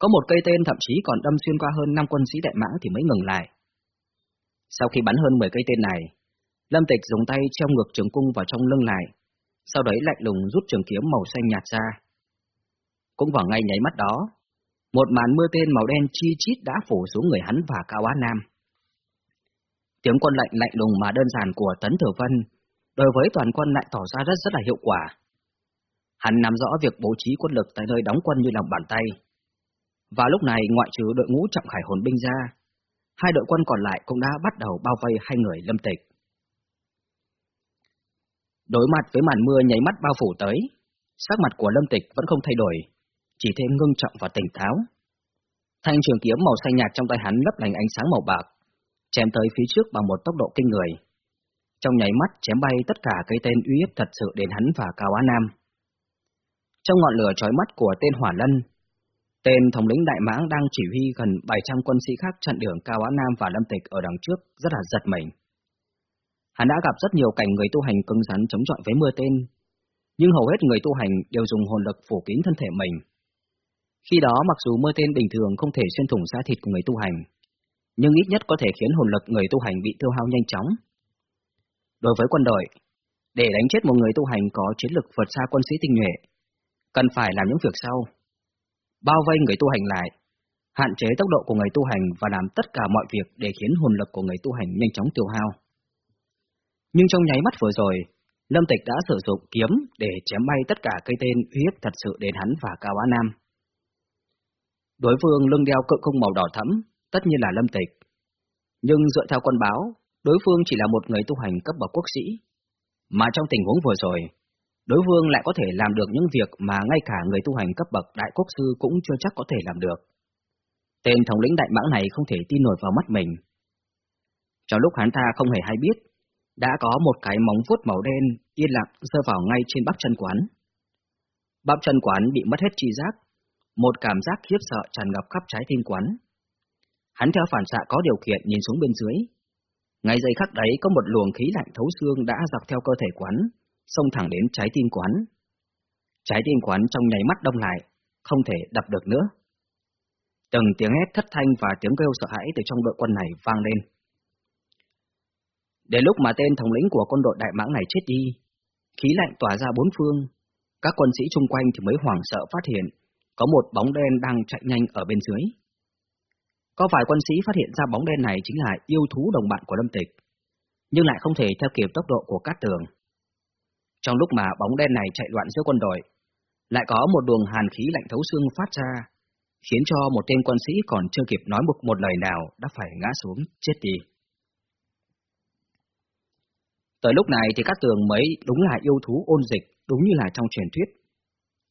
Có một cây tên thậm chí còn đâm xuyên qua hơn năm quân sĩ đại mãng thì mới ngừng lại. Sau khi bắn hơn 10 cây tên này, Lâm Tịch dùng tay treo ngược trường cung vào trong lưng lại, sau đấy lạnh lùng rút trường kiếm màu xanh nhạt ra. Cũng vào ngay nháy mắt đó, một màn mưa tên màu đen chi chít đã phủ xuống người hắn và Cao Á Nam. Tiếng quân lệnh lạnh lùng mà đơn giản của Tấn Thừa Vân, đối với toàn quân lại tỏ ra rất rất là hiệu quả. Hắn nắm rõ việc bố trí quân lực tại nơi đóng quân như lòng bàn tay. Và lúc này ngoại trừ đội ngũ trọng khải hồn binh ra, hai đội quân còn lại cũng đã bắt đầu bao vây hai người lâm tịch. Đối mặt với màn mưa nháy mắt bao phủ tới, sắc mặt của lâm tịch vẫn không thay đổi, chỉ thêm ngưng trọng và tỉnh táo. Thanh trường kiếm màu xanh nhạt trong tay hắn lấp lánh ánh sáng màu bạc, chém tới phía trước bằng một tốc độ kinh người. Trong nháy mắt chém bay tất cả cây tên uy hiếp thật sự đến hắn và Cao Á Nam. Trong ngọn lửa chói mắt của tên Hỏa Lân, tên thống lĩnh Đại Mãng đang chỉ huy gần 700 quân sĩ khác chặn đường Cao Á Nam và Lâm Tịch ở đằng trước rất là giật mình. Hắn đã gặp rất nhiều cảnh người tu hành cứng rắn chống chọi với mưa tên, nhưng hầu hết người tu hành đều dùng hồn lực phủ kín thân thể mình. Khi đó mặc dù mưa tên bình thường không thể xuyên thủng da thịt của người tu hành, nhưng ít nhất có thể khiến hồn lực người tu hành bị tiêu hao nhanh chóng. Đối với quân đội, để đánh chết một người tu hành có chiến lực vượt xa quân sĩ tinh nhuệ, cần phải làm những việc sau. Bao vây người tu hành lại, hạn chế tốc độ của người tu hành và làm tất cả mọi việc để khiến hồn lực của người tu hành nhanh chóng tiêu hao. Nhưng trong nháy mắt vừa rồi, Lâm Tịch đã sử dụng kiếm để chém bay tất cả cây tên uy hiếp thật sự đến hắn và Cao Á Nam. Đối phương lưng đeo cự không màu đỏ thẫm, tất nhiên là Lâm Tịch. Nhưng dựa theo quân báo, đối phương chỉ là một người tu hành cấp bậc quốc sĩ. Mà trong tình huống vừa rồi, đối phương lại có thể làm được những việc mà ngay cả người tu hành cấp bậc đại quốc sư cũng chưa chắc có thể làm được. Tên thống lĩnh đại mãng này không thể tin nổi vào mắt mình. Trong lúc hắn ta không hề hay biết, đã có một cái móng vuốt màu đen yên lặng rơi vào ngay trên bắp chân quán. Bắp chân quán bị mất hết tri giác, một cảm giác khiếp sợ tràn ngập khắp trái tim quán. Hắn theo phản xạ có điều kiện nhìn xuống bên dưới. Ngay giây khắc đấy có một luồng khí lạnh thấu xương đã dọc theo cơ thể quán, xông thẳng đến trái tim quán. Trái tim quán trong nháy mắt đông lại, không thể đập được nữa. Từng tiếng hét thất thanh và tiếng kêu sợ hãi từ trong đội quân này vang lên. Đến lúc mà tên thống lĩnh của quân đội Đại Mãng này chết đi, khí lạnh tỏa ra bốn phương, các quân sĩ chung quanh thì mới hoảng sợ phát hiện có một bóng đen đang chạy nhanh ở bên dưới. Có vài quân sĩ phát hiện ra bóng đen này chính là yêu thú đồng bạn của Lâm Tịch, nhưng lại không thể theo kịp tốc độ của Cát Tường. Trong lúc mà bóng đen này chạy loạn giữa quân đội, lại có một luồng hàn khí lạnh thấu xương phát ra, khiến cho một tên quân sĩ còn chưa kịp nói một một lời nào đã phải ngã xuống chết đi. Tới lúc này thì các tường mới đúng là yêu thú ôn dịch, đúng như là trong truyền thuyết.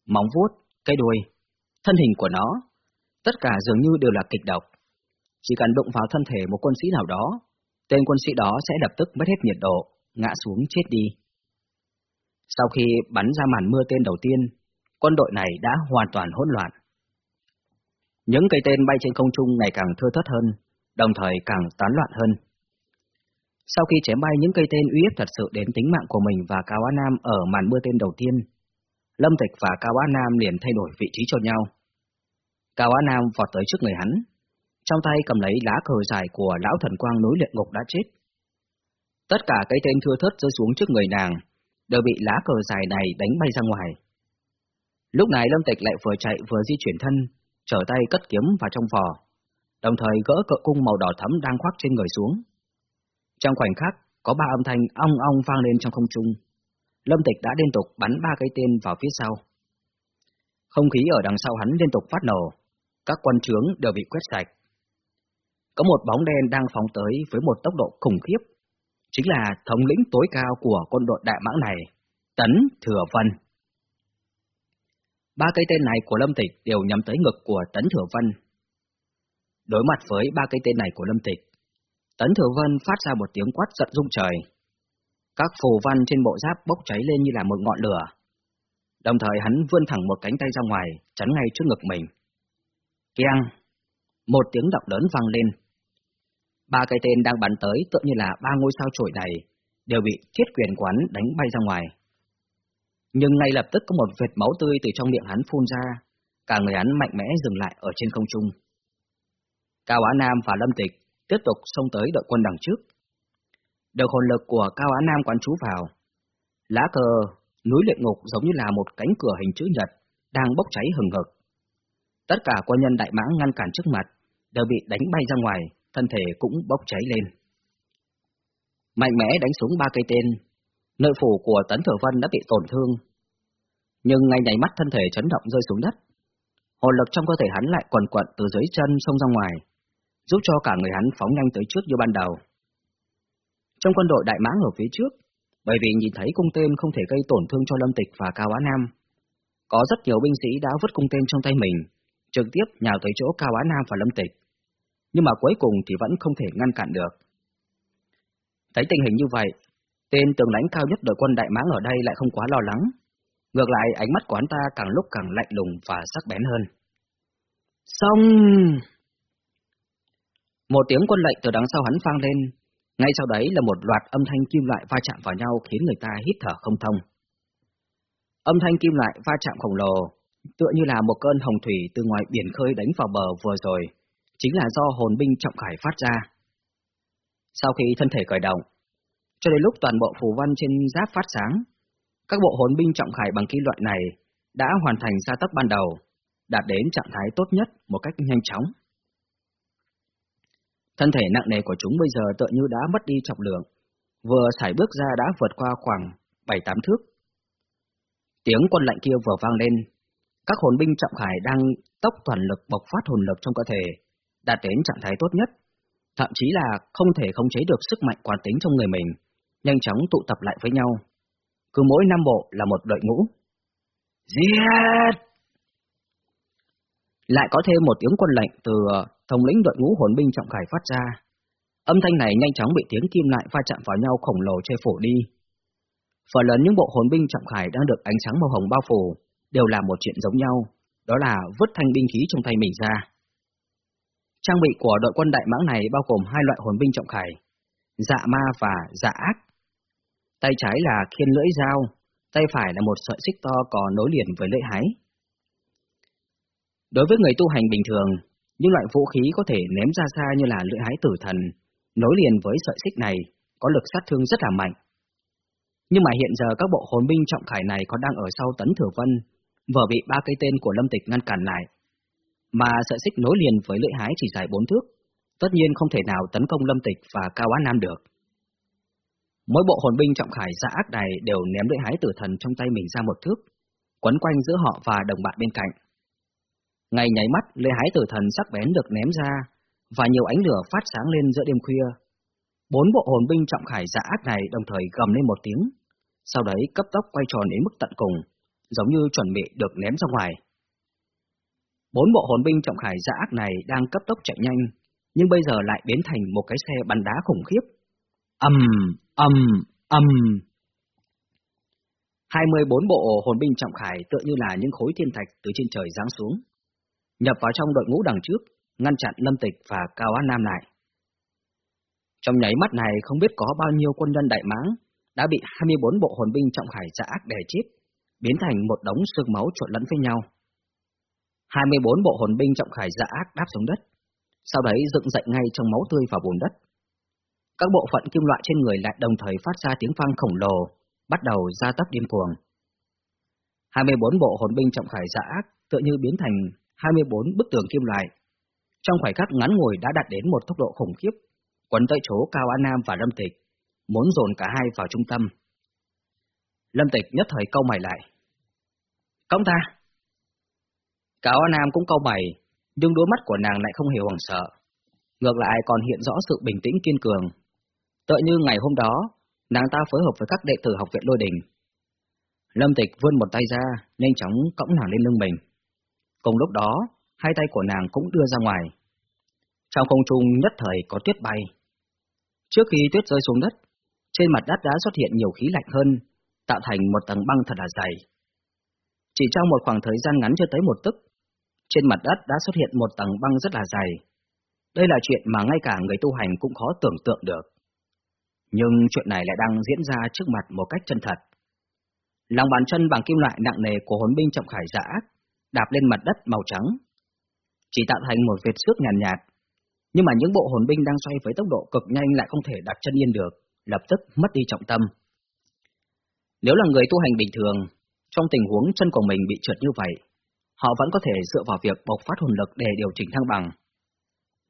Móng vuốt, cây đuôi, thân hình của nó, tất cả dường như đều là kịch độc. Chỉ cần đụng vào thân thể một quân sĩ nào đó, tên quân sĩ đó sẽ lập tức mất hết nhiệt độ, ngã xuống chết đi. Sau khi bắn ra màn mưa tên đầu tiên, quân đội này đã hoàn toàn hỗn loạn. Những cây tên bay trên không trung ngày càng thưa thớt hơn, đồng thời càng tán loạn hơn. Sau khi chém bay những cây tên uy hiếp thật sự đến tính mạng của mình và Cao Á Nam ở màn mưa tên đầu tiên, Lâm Tịch và Cao Á Nam liền thay đổi vị trí cho nhau. Cao Á Nam vọt tới trước người hắn, trong tay cầm lấy lá cờ dài của lão thần quang núi luyện ngục đã chết. Tất cả cây tên thưa thớt rơi xuống trước người nàng, đều bị lá cờ dài này đánh bay ra ngoài. Lúc này Lâm Tịch lại vừa chạy vừa di chuyển thân, trở tay cất kiếm vào trong vò, đồng thời gỡ cỡ cung màu đỏ thẫm đang khoác trên người xuống. Trong khoảnh khắc, có ba âm thanh ong ong vang lên trong không trung. Lâm Tịch đã liên tục bắn ba cây tên vào phía sau. Không khí ở đằng sau hắn liên tục phát nổ, các quân trướng đều bị quét sạch. Có một bóng đen đang phóng tới với một tốc độ khủng khiếp, chính là thống lĩnh tối cao của quân đội đại mãng này, Tấn Thừa Vân. Ba cây tên này của Lâm Tịch đều nhắm tới ngực của Tấn Thừa Vân. Đối mặt với ba cây tên này của Lâm Tịch, Tấn Thừa Vân phát ra một tiếng quát giận rung trời. Các phù văn trên bộ giáp bốc cháy lên như là một ngọn lửa. Đồng thời hắn vươn thẳng một cánh tay ra ngoài, chắn ngay trước ngực mình. Keng! Một tiếng động lớn vang lên. Ba cây tên đang bắn tới tựa như là ba ngôi sao trổi này, đều bị thiết quyền quán đánh bay ra ngoài. Nhưng ngay lập tức có một vệt máu tươi từ trong miệng hắn phun ra, cả người hắn mạnh mẽ dừng lại ở trên không trung. Cao Á Nam và Lâm Tịch tiếp tục xông tới đội quân đằng trước. Được hồn lực của Cao Á Nam quán chú vào, lá cờ, núi luyện ngục giống như là một cánh cửa hình chữ nhật, đang bốc cháy hừng hực. Tất cả quân nhân đại mãng ngăn cản trước mặt, đều bị đánh bay ra ngoài, thân thể cũng bốc cháy lên. Mạnh mẽ đánh xuống ba cây tên, nội phủ của Tấn Thừa Vân đã bị tổn thương. Nhưng ngay nhảy mắt thân thể chấn động rơi xuống đất. Hồn lực trong cơ thể hắn lại quần quận từ dưới chân xông ra ngoài, giúp cho cả người hắn phóng nhanh tới trước như ban đầu. Trong quân đội đại mãng ở phía trước, bởi vì nhìn thấy cung tên không thể gây tổn thương cho Lâm Tịch và Cao Á Nam, có rất nhiều binh sĩ đã vứt cung tên trong tay mình, trực tiếp nhào tới chỗ Cao Á Nam và Lâm Tịch. Nhưng mà cuối cùng thì vẫn không thể ngăn cản được. Thấy tình hình như vậy, tên tướng lãnh cao nhất đội quân Đại Mãng ở đây lại không quá lo lắng. Ngược lại, ánh mắt của hắn ta càng lúc càng lạnh lùng và sắc bén hơn. Xong! Một tiếng quân lệnh từ đằng sau hắn vang lên, ngay sau đấy là một loạt âm thanh kim loại va chạm vào nhau khiến người ta hít thở không thông. Âm thanh kim loại va chạm khổng lồ, tựa như là một cơn hồng thủy từ ngoài biển khơi đánh vào bờ vừa rồi, chính là do hồn binh trọng khải phát ra. Sau khi thân thể khởi động, cho đến lúc toàn bộ phù văn trên giáp phát sáng, các bộ hồn binh trọng khải bằng kim loại này đã hoàn thành gia tốc ban đầu, đạt đến trạng thái tốt nhất một cách nhanh chóng. Thân thể nặng nề của chúng bây giờ tựa như đã mất đi trọng lượng, vừa xảy bước ra đã vượt qua khoảng 7-8 thước. Tiếng quân lạnh kia vừa vang lên, các hồn binh trọng khải đang tốc toàn lực bộc phát hồn lực trong cơ thể, đạt đến trạng thái tốt nhất, thậm chí là không thể khống chế được sức mạnh quán tính trong người mình, nhanh chóng tụ tập lại với nhau. Cứ mỗi năm bộ là một đội ngũ. Giết! Lại có thêm một tiếng quân lệnh từ ờ, thống lĩnh đội ngũ hồn binh trọng khải phát ra. Âm thanh này nhanh chóng bị tiếng kim lại va chạm vào nhau khổng lồ che phủ đi. Phần lớn những bộ hồn binh trọng khải đang được ánh sáng màu hồng bao phủ, đều là một chuyện giống nhau, đó là vứt thanh binh khí trong tay mình ra. Trang bị của đội quân đại mãng này bao gồm hai loại hồn binh trọng khải, dạ ma và dạ ác. Tay trái là khiên lưỡi dao, tay phải là một sợi xích to có nối liền với lưỡi hái. Đối với người tu hành bình thường, những loại vũ khí có thể ném ra xa như là lưỡi hái tử thần, nối liền với sợi xích này, có lực sát thương rất là mạnh. Nhưng mà hiện giờ các bộ hồn binh trọng khải này còn đang ở sau tấn thừa vân, vừa bị ba cây tên của Lâm Tịch ngăn cản lại. Mà sợi xích nối liền với lưỡi hái chỉ dài bốn thước, tất nhiên không thể nào tấn công Lâm Tịch và Cao Á Nam được. Mỗi bộ hồn binh trọng khải ra ác đài đều ném lưỡi hái tử thần trong tay mình ra một thước, quấn quanh giữa họ và đồng bạn bên cạnh. Ngay nháy mắt, lưỡi hái tử thần sắc bén được ném ra, và nhiều ánh lửa phát sáng lên giữa đêm khuya. Bốn bộ hồn binh trọng khải dạ ác này đồng thời gầm lên một tiếng, sau đấy cấp tốc quay tròn đến mức tận cùng, giống như chuẩn bị được ném ra ngoài. Bốn bộ hồn binh trọng khải dã ác này đang cấp tốc chạy nhanh, nhưng bây giờ lại biến thành một cái xe bắn đá khủng khiếp. Âm, âm, âm. 24 bộ hồn binh trọng khải tựa như là những khối thiên thạch từ trên trời giáng xuống, nhập vào trong đội ngũ đằng trước, ngăn chặn Lâm Tịch và Cao Á Nam lại. Trong nháy mắt này không biết có bao nhiêu quân nhân đại mãng đã bị 24 bộ hồn binh trọng khải dã ác đè chết, biến thành một đống xương máu trộn lẫn với nhau. 24 bộ hồn binh trọng khải dạ ác đáp xuống đất, sau đấy dựng dậy ngay trong máu tươi và bùn đất. Các bộ phận kim loại trên người lại đồng thời phát ra tiếng vang khổng lồ, bắt đầu gia tốc điên cuồng. 24 bộ hồn binh trọng khải dạ ác tựa như biến thành 24 bức tường kim loại. Trong khoảnh khắc ngắn ngủi đã đạt đến một tốc độ khủng khiếp, quấn tới chỗ Cao an Nam và Lâm Tịch, muốn dồn cả hai vào trung tâm. Lâm Tịch nhất thời câu mày lại. Công ta! Cả Á Nam cũng câu mày, nhưng đôi mắt của nàng lại không hề hoảng sợ. Ngược lại còn hiện rõ sự bình tĩnh kiên cường. Tựa như ngày hôm đó, nàng ta phối hợp với các đệ tử học viện lôi đình. Lâm Tịch vươn một tay ra, nhanh chóng cõng nàng lên lưng mình. Cùng lúc đó, hai tay của nàng cũng đưa ra ngoài. Trong không trung nhất thời có tuyết bay. Trước khi tuyết rơi xuống đất, trên mặt đất đã xuất hiện nhiều khí lạnh hơn, tạo thành một tầng băng thật là dày. Chỉ trong một khoảng thời gian ngắn chưa tới một tức, trên mặt đất đã xuất hiện một tầng băng rất là dày. Đây là chuyện mà ngay cả người tu hành cũng khó tưởng tượng được. Nhưng chuyện này lại đang diễn ra trước mặt một cách chân thật. Lòng bàn chân bằng kim loại nặng nề của hồn binh trọng khải giả đạp lên mặt đất màu trắng. Chỉ tạo thành một vệt xước nhàn nhạt, nhạt, nhưng mà những bộ hồn binh đang xoay với tốc độ cực nhanh lại không thể đặt chân yên được, lập tức mất đi trọng tâm. Nếu là người tu hành bình thường, trong tình huống chân của mình bị trượt như vậy, họ vẫn có thể dựa vào việc bộc phát hồn lực để điều chỉnh thăng bằng.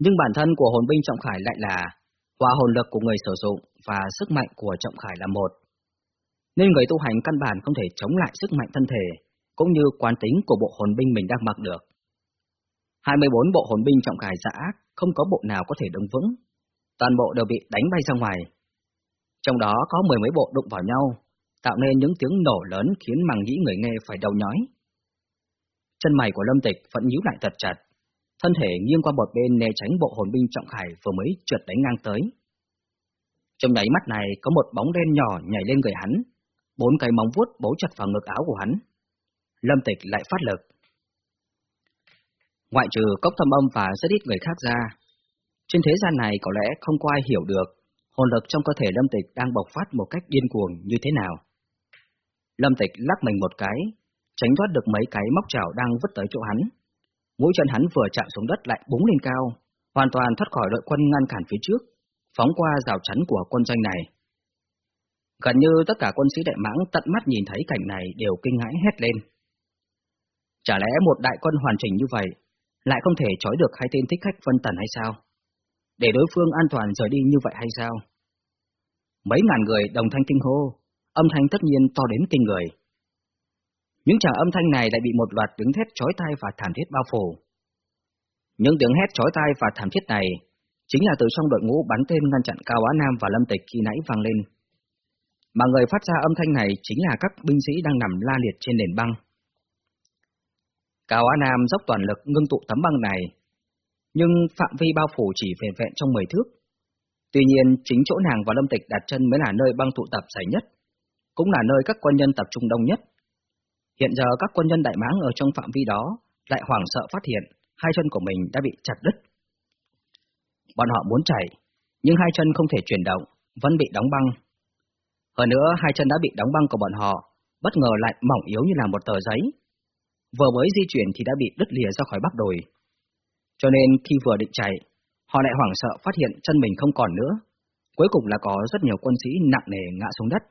Nhưng bản thân của hồn binh trọng khải lại là hòa hồn lực của người sử dụng và sức mạnh của trọng khải là một. Nên người tu hành căn bản không thể chống lại sức mạnh thân thể, cũng như quán tính của bộ hồn binh mình đang mặc được. 24 bộ hồn binh trọng khải giã ác, không có bộ nào có thể đứng vững, toàn bộ đều bị đánh bay ra ngoài. Trong đó có mười mấy bộ đụng vào nhau, tạo nên những tiếng nổ lớn khiến màng nhĩ người nghe phải đầu nhói. Chân mày của Lâm Tịch vẫn nhíu lại thật chặt, thân thể nghiêng qua một bên né tránh bộ hồn binh trọng khải vừa mới trượt đánh ngang tới. Trong nháy mắt này có một bóng đen nhỏ nhảy lên người hắn, bốn cái móng vuốt bấu chặt vào ngực áo của hắn. Lâm Tịch lại phát lực. Ngoại trừ cốc thâm âm và rất ít người khác ra, trên thế gian này có lẽ không có ai hiểu được hồn lực trong cơ thể Lâm Tịch đang bộc phát một cách điên cuồng như thế nào. Lâm Tịch lắc mình một cái, tránh thoát được mấy cái móc chảo đang vứt tới chỗ hắn. Mũi chân hắn vừa chạm xuống đất lại búng lên cao, hoàn toàn thoát khỏi đội quân ngăn cản phía trước, phóng qua rào chắn của quân doanh này. Gần như tất cả quân sĩ đại mãng tận mắt nhìn thấy cảnh này đều kinh hãi hét lên. Chả lẽ một đại quân hoàn chỉnh như vậy, lại không thể trói được hai tên thích khách phân tần hay sao? Để đối phương an toàn rời đi như vậy hay sao? Mấy ngàn người đồng thanh kinh hô, âm thanh tất nhiên to đến kinh người. Những tràng âm thanh này lại bị một loạt tiếng thét chói tai và thảm thiết bao phủ. Những tiếng hét chói tai và thảm thiết này chính là từ trong đội ngũ bắn tên ngăn chặn Cao Á Nam và Lâm Tịch khi nãy vang lên. Mà người phát ra âm thanh này chính là các binh sĩ đang nằm la liệt trên nền băng. Cao Á Nam dốc toàn lực ngưng tụ tấm băng này, nhưng phạm vi bao phủ chỉ vẹn vẹn trong 10 thước. Tuy nhiên, chính chỗ nàng và Lâm Tịch đặt chân mới là nơi băng tụ tập dày nhất, cũng là nơi các quân nhân tập trung đông nhất. Hiện giờ các quân nhân đại mãng ở trong phạm vi đó lại hoảng sợ phát hiện hai chân của mình đã bị chặt đứt. Bọn họ muốn chạy, nhưng hai chân không thể chuyển động, vẫn bị đóng băng. Hơn nữa, hai chân đã bị đóng băng của bọn họ, bất ngờ lại mỏng yếu như là một tờ giấy. Vừa mới di chuyển thì đã bị đứt lìa ra khỏi bắp đồi. Cho nên khi vừa định chạy, họ lại hoảng sợ phát hiện chân mình không còn nữa. Cuối cùng là có rất nhiều quân sĩ nặng nề ngã xuống đất.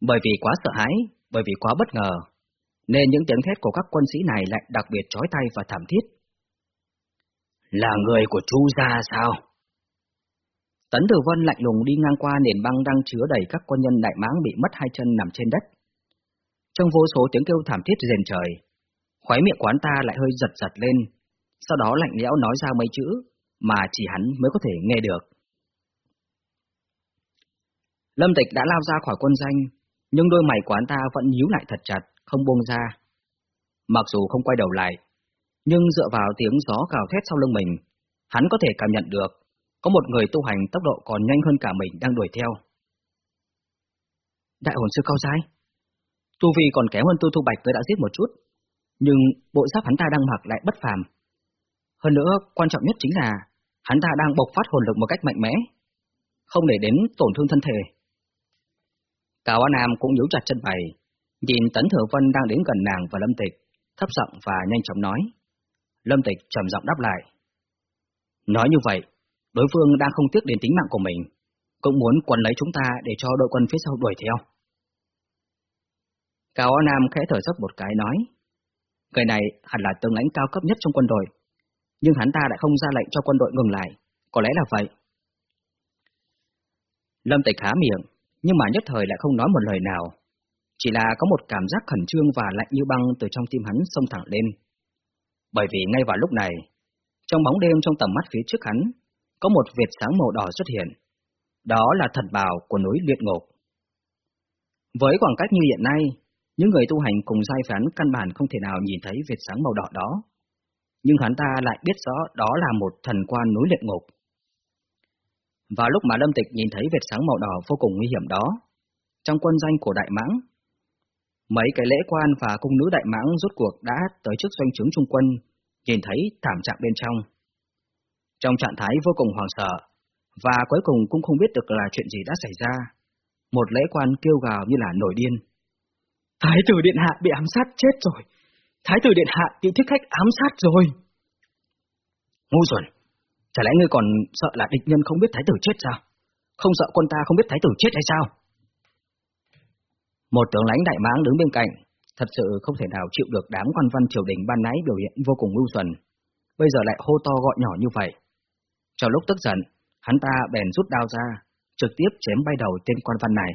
Bởi vì quá sợ hãi, bởi vì quá bất ngờ, nên những tiếng thét của các quân sĩ này lại đặc biệt chói tay và thảm thiết. Là người của chu gia sao? Tấn Tử Vân lạnh lùng đi ngang qua nền băng đang chứa đầy các quân nhân đại mãng bị mất hai chân nằm trên đất. Trong vô số tiếng kêu thảm thiết rền trời, khóe miệng quán ta lại hơi giật giật lên, sau đó lạnh lẽo nói ra mấy chữ mà chỉ hắn mới có thể nghe được. Lâm Tịch đã lao ra khỏi quân danh, nhưng đôi mày quán ta vẫn nhíu lại thật chặt, không buông ra. Mặc dù không quay đầu lại, nhưng dựa vào tiếng gió cào thét sau lưng mình, hắn có thể cảm nhận được có một người tu hành tốc độ còn nhanh hơn cả mình đang đuổi theo. Đại hồn sư cao giai Tu Vi còn kém hơn Tu Thu Bạch tôi đã giết một chút, nhưng bộ giáp hắn ta đang mặc lại bất phàm. Hơn nữa, quan trọng nhất chính là hắn ta đang bộc phát hồn lực một cách mạnh mẽ, không để đến tổn thương thân thể. Cao Á Nam cũng nhíu chặt chân mày, nhìn Tấn Thừa Vân đang đến gần nàng và Lâm Tịch, thấp giọng và nhanh chóng nói. Lâm Tịch trầm giọng đáp lại. Nói như vậy, đối phương đang không tiếc đến tính mạng của mình, cũng muốn quần lấy chúng ta để cho đội quân phía sau đuổi theo. Cao Á Nam khẽ thở dốc một cái nói. Người này hẳn là tướng lãnh cao cấp nhất trong quân đội, nhưng hắn ta lại không ra lệnh cho quân đội ngừng lại, có lẽ là vậy. Lâm Tịch há miệng, nhưng mà nhất thời lại không nói một lời nào. Chỉ là có một cảm giác khẩn trương và lạnh như băng từ trong tim hắn xông thẳng lên. Bởi vì ngay vào lúc này, trong bóng đêm trong tầm mắt phía trước hắn, có một vệt sáng màu đỏ xuất hiện. Đó là thần bào của núi luyện ngục. Với khoảng cách như hiện nay, những người tu hành cùng giai phán căn bản không thể nào nhìn thấy vệt sáng màu đỏ đó. Nhưng hắn ta lại biết rõ đó là một thần quan núi luyện ngục. Vào lúc mà Lâm Tịch nhìn thấy vệt sáng màu đỏ vô cùng nguy hiểm đó, trong quân danh của Đại Mãng, mấy cái lễ quan và cung nữ Đại Mãng rốt cuộc đã tới trước doanh trướng trung quân, nhìn thấy thảm trạng bên trong. Trong trạng thái vô cùng hoảng sợ, và cuối cùng cũng không biết được là chuyện gì đã xảy ra. Một lễ quan kêu gào như là nổi điên. Thái tử Điện Hạ bị ám sát chết rồi. Thái tử Điện Hạ bị thích khách ám sát rồi. Ngu xuẩn, chả lẽ ngươi còn sợ là địch nhân không biết thái tử chết sao? Không sợ quân ta không biết thái tử chết hay sao? Một tướng lãnh đại mãng đứng bên cạnh, thật sự không thể nào chịu được đám quan văn triều đình ban nãy biểu hiện vô cùng mưu xuẩn. Bây giờ lại hô to gọi nhỏ như vậy. Trong lúc tức giận, hắn ta bèn rút đao ra, trực tiếp chém bay đầu tên quan văn này.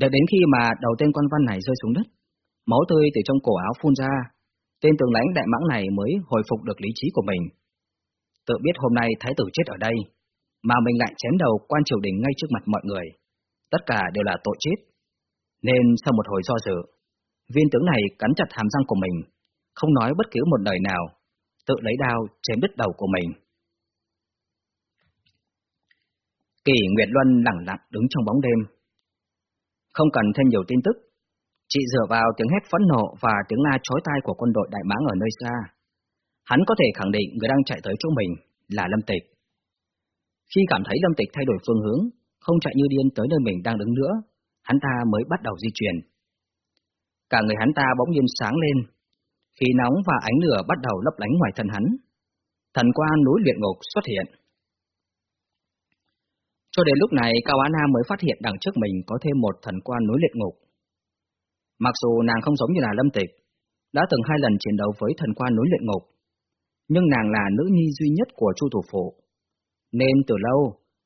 Đợi đến khi mà đầu tên quan văn này rơi xuống đất, máu tươi từ trong cổ áo phun ra, tên tướng lãnh đại mãng này mới hồi phục được lý trí của mình. Tự biết hôm nay thái tử chết ở đây, mà mình lại chém đầu quan triều đình ngay trước mặt mọi người. Tất cả đều là tội chết. Nên sau một hồi do dự, viên tướng này cắn chặt hàm răng của mình, không nói bất cứ một lời nào, tự lấy đao chém đứt đầu của mình. Kỳ Nguyệt Luân lặng lặng đứng trong bóng đêm. Không cần thêm nhiều tin tức, chị dựa vào tiếng hét phẫn nộ và tiếng la chói tai của quân đội Đại Mãng ở nơi xa. Hắn có thể khẳng định người đang chạy tới chỗ mình là Lâm Tịch. Khi cảm thấy Lâm Tịch thay đổi phương hướng, không chạy như điên tới nơi mình đang đứng nữa, hắn ta mới bắt đầu di chuyển. Cả người hắn ta bỗng nhiên sáng lên, khi nóng và ánh lửa bắt đầu lấp lánh ngoài thân hắn. Thần quan núi luyện ngục xuất hiện. Cho đến lúc này, Cao Á Nam mới phát hiện đằng trước mình có thêm một thần quan núi luyện ngục. Mặc dù nàng không giống như là Lâm Tịch, đã từng hai lần chiến đấu với thần quan núi luyện ngục, nhưng nàng là nữ nhi duy nhất của Chu thủ phụ, Nên từ lâu,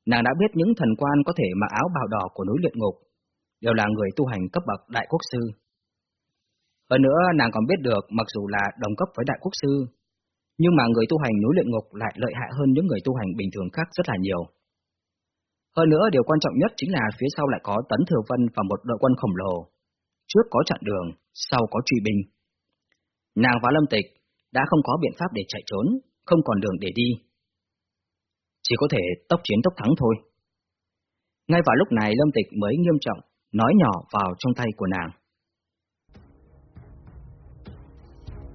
nàng đã biết những thần quan có thể mặc áo bào đỏ của núi luyện ngục, đều là người tu hành cấp bậc đại quốc sư. Hơn nữa, nàng còn biết được mặc dù là đồng cấp với đại quốc sư, nhưng mà người tu hành núi luyện ngục lại lợi hại hơn những người tu hành bình thường khác rất là nhiều. Hơn nữa, điều quan trọng nhất chính là phía sau lại có Tấn Thừa Vân và một đội quân khổng lồ. Trước có chặn đường, sau có truy binh. Nàng và Lâm Tịch đã không có biện pháp để chạy trốn, không còn đường để đi. Chỉ có thể tốc chiến tốc thắng thôi. Ngay vào lúc này Lâm Tịch mới nghiêm trọng, nói nhỏ vào trong tay của nàng.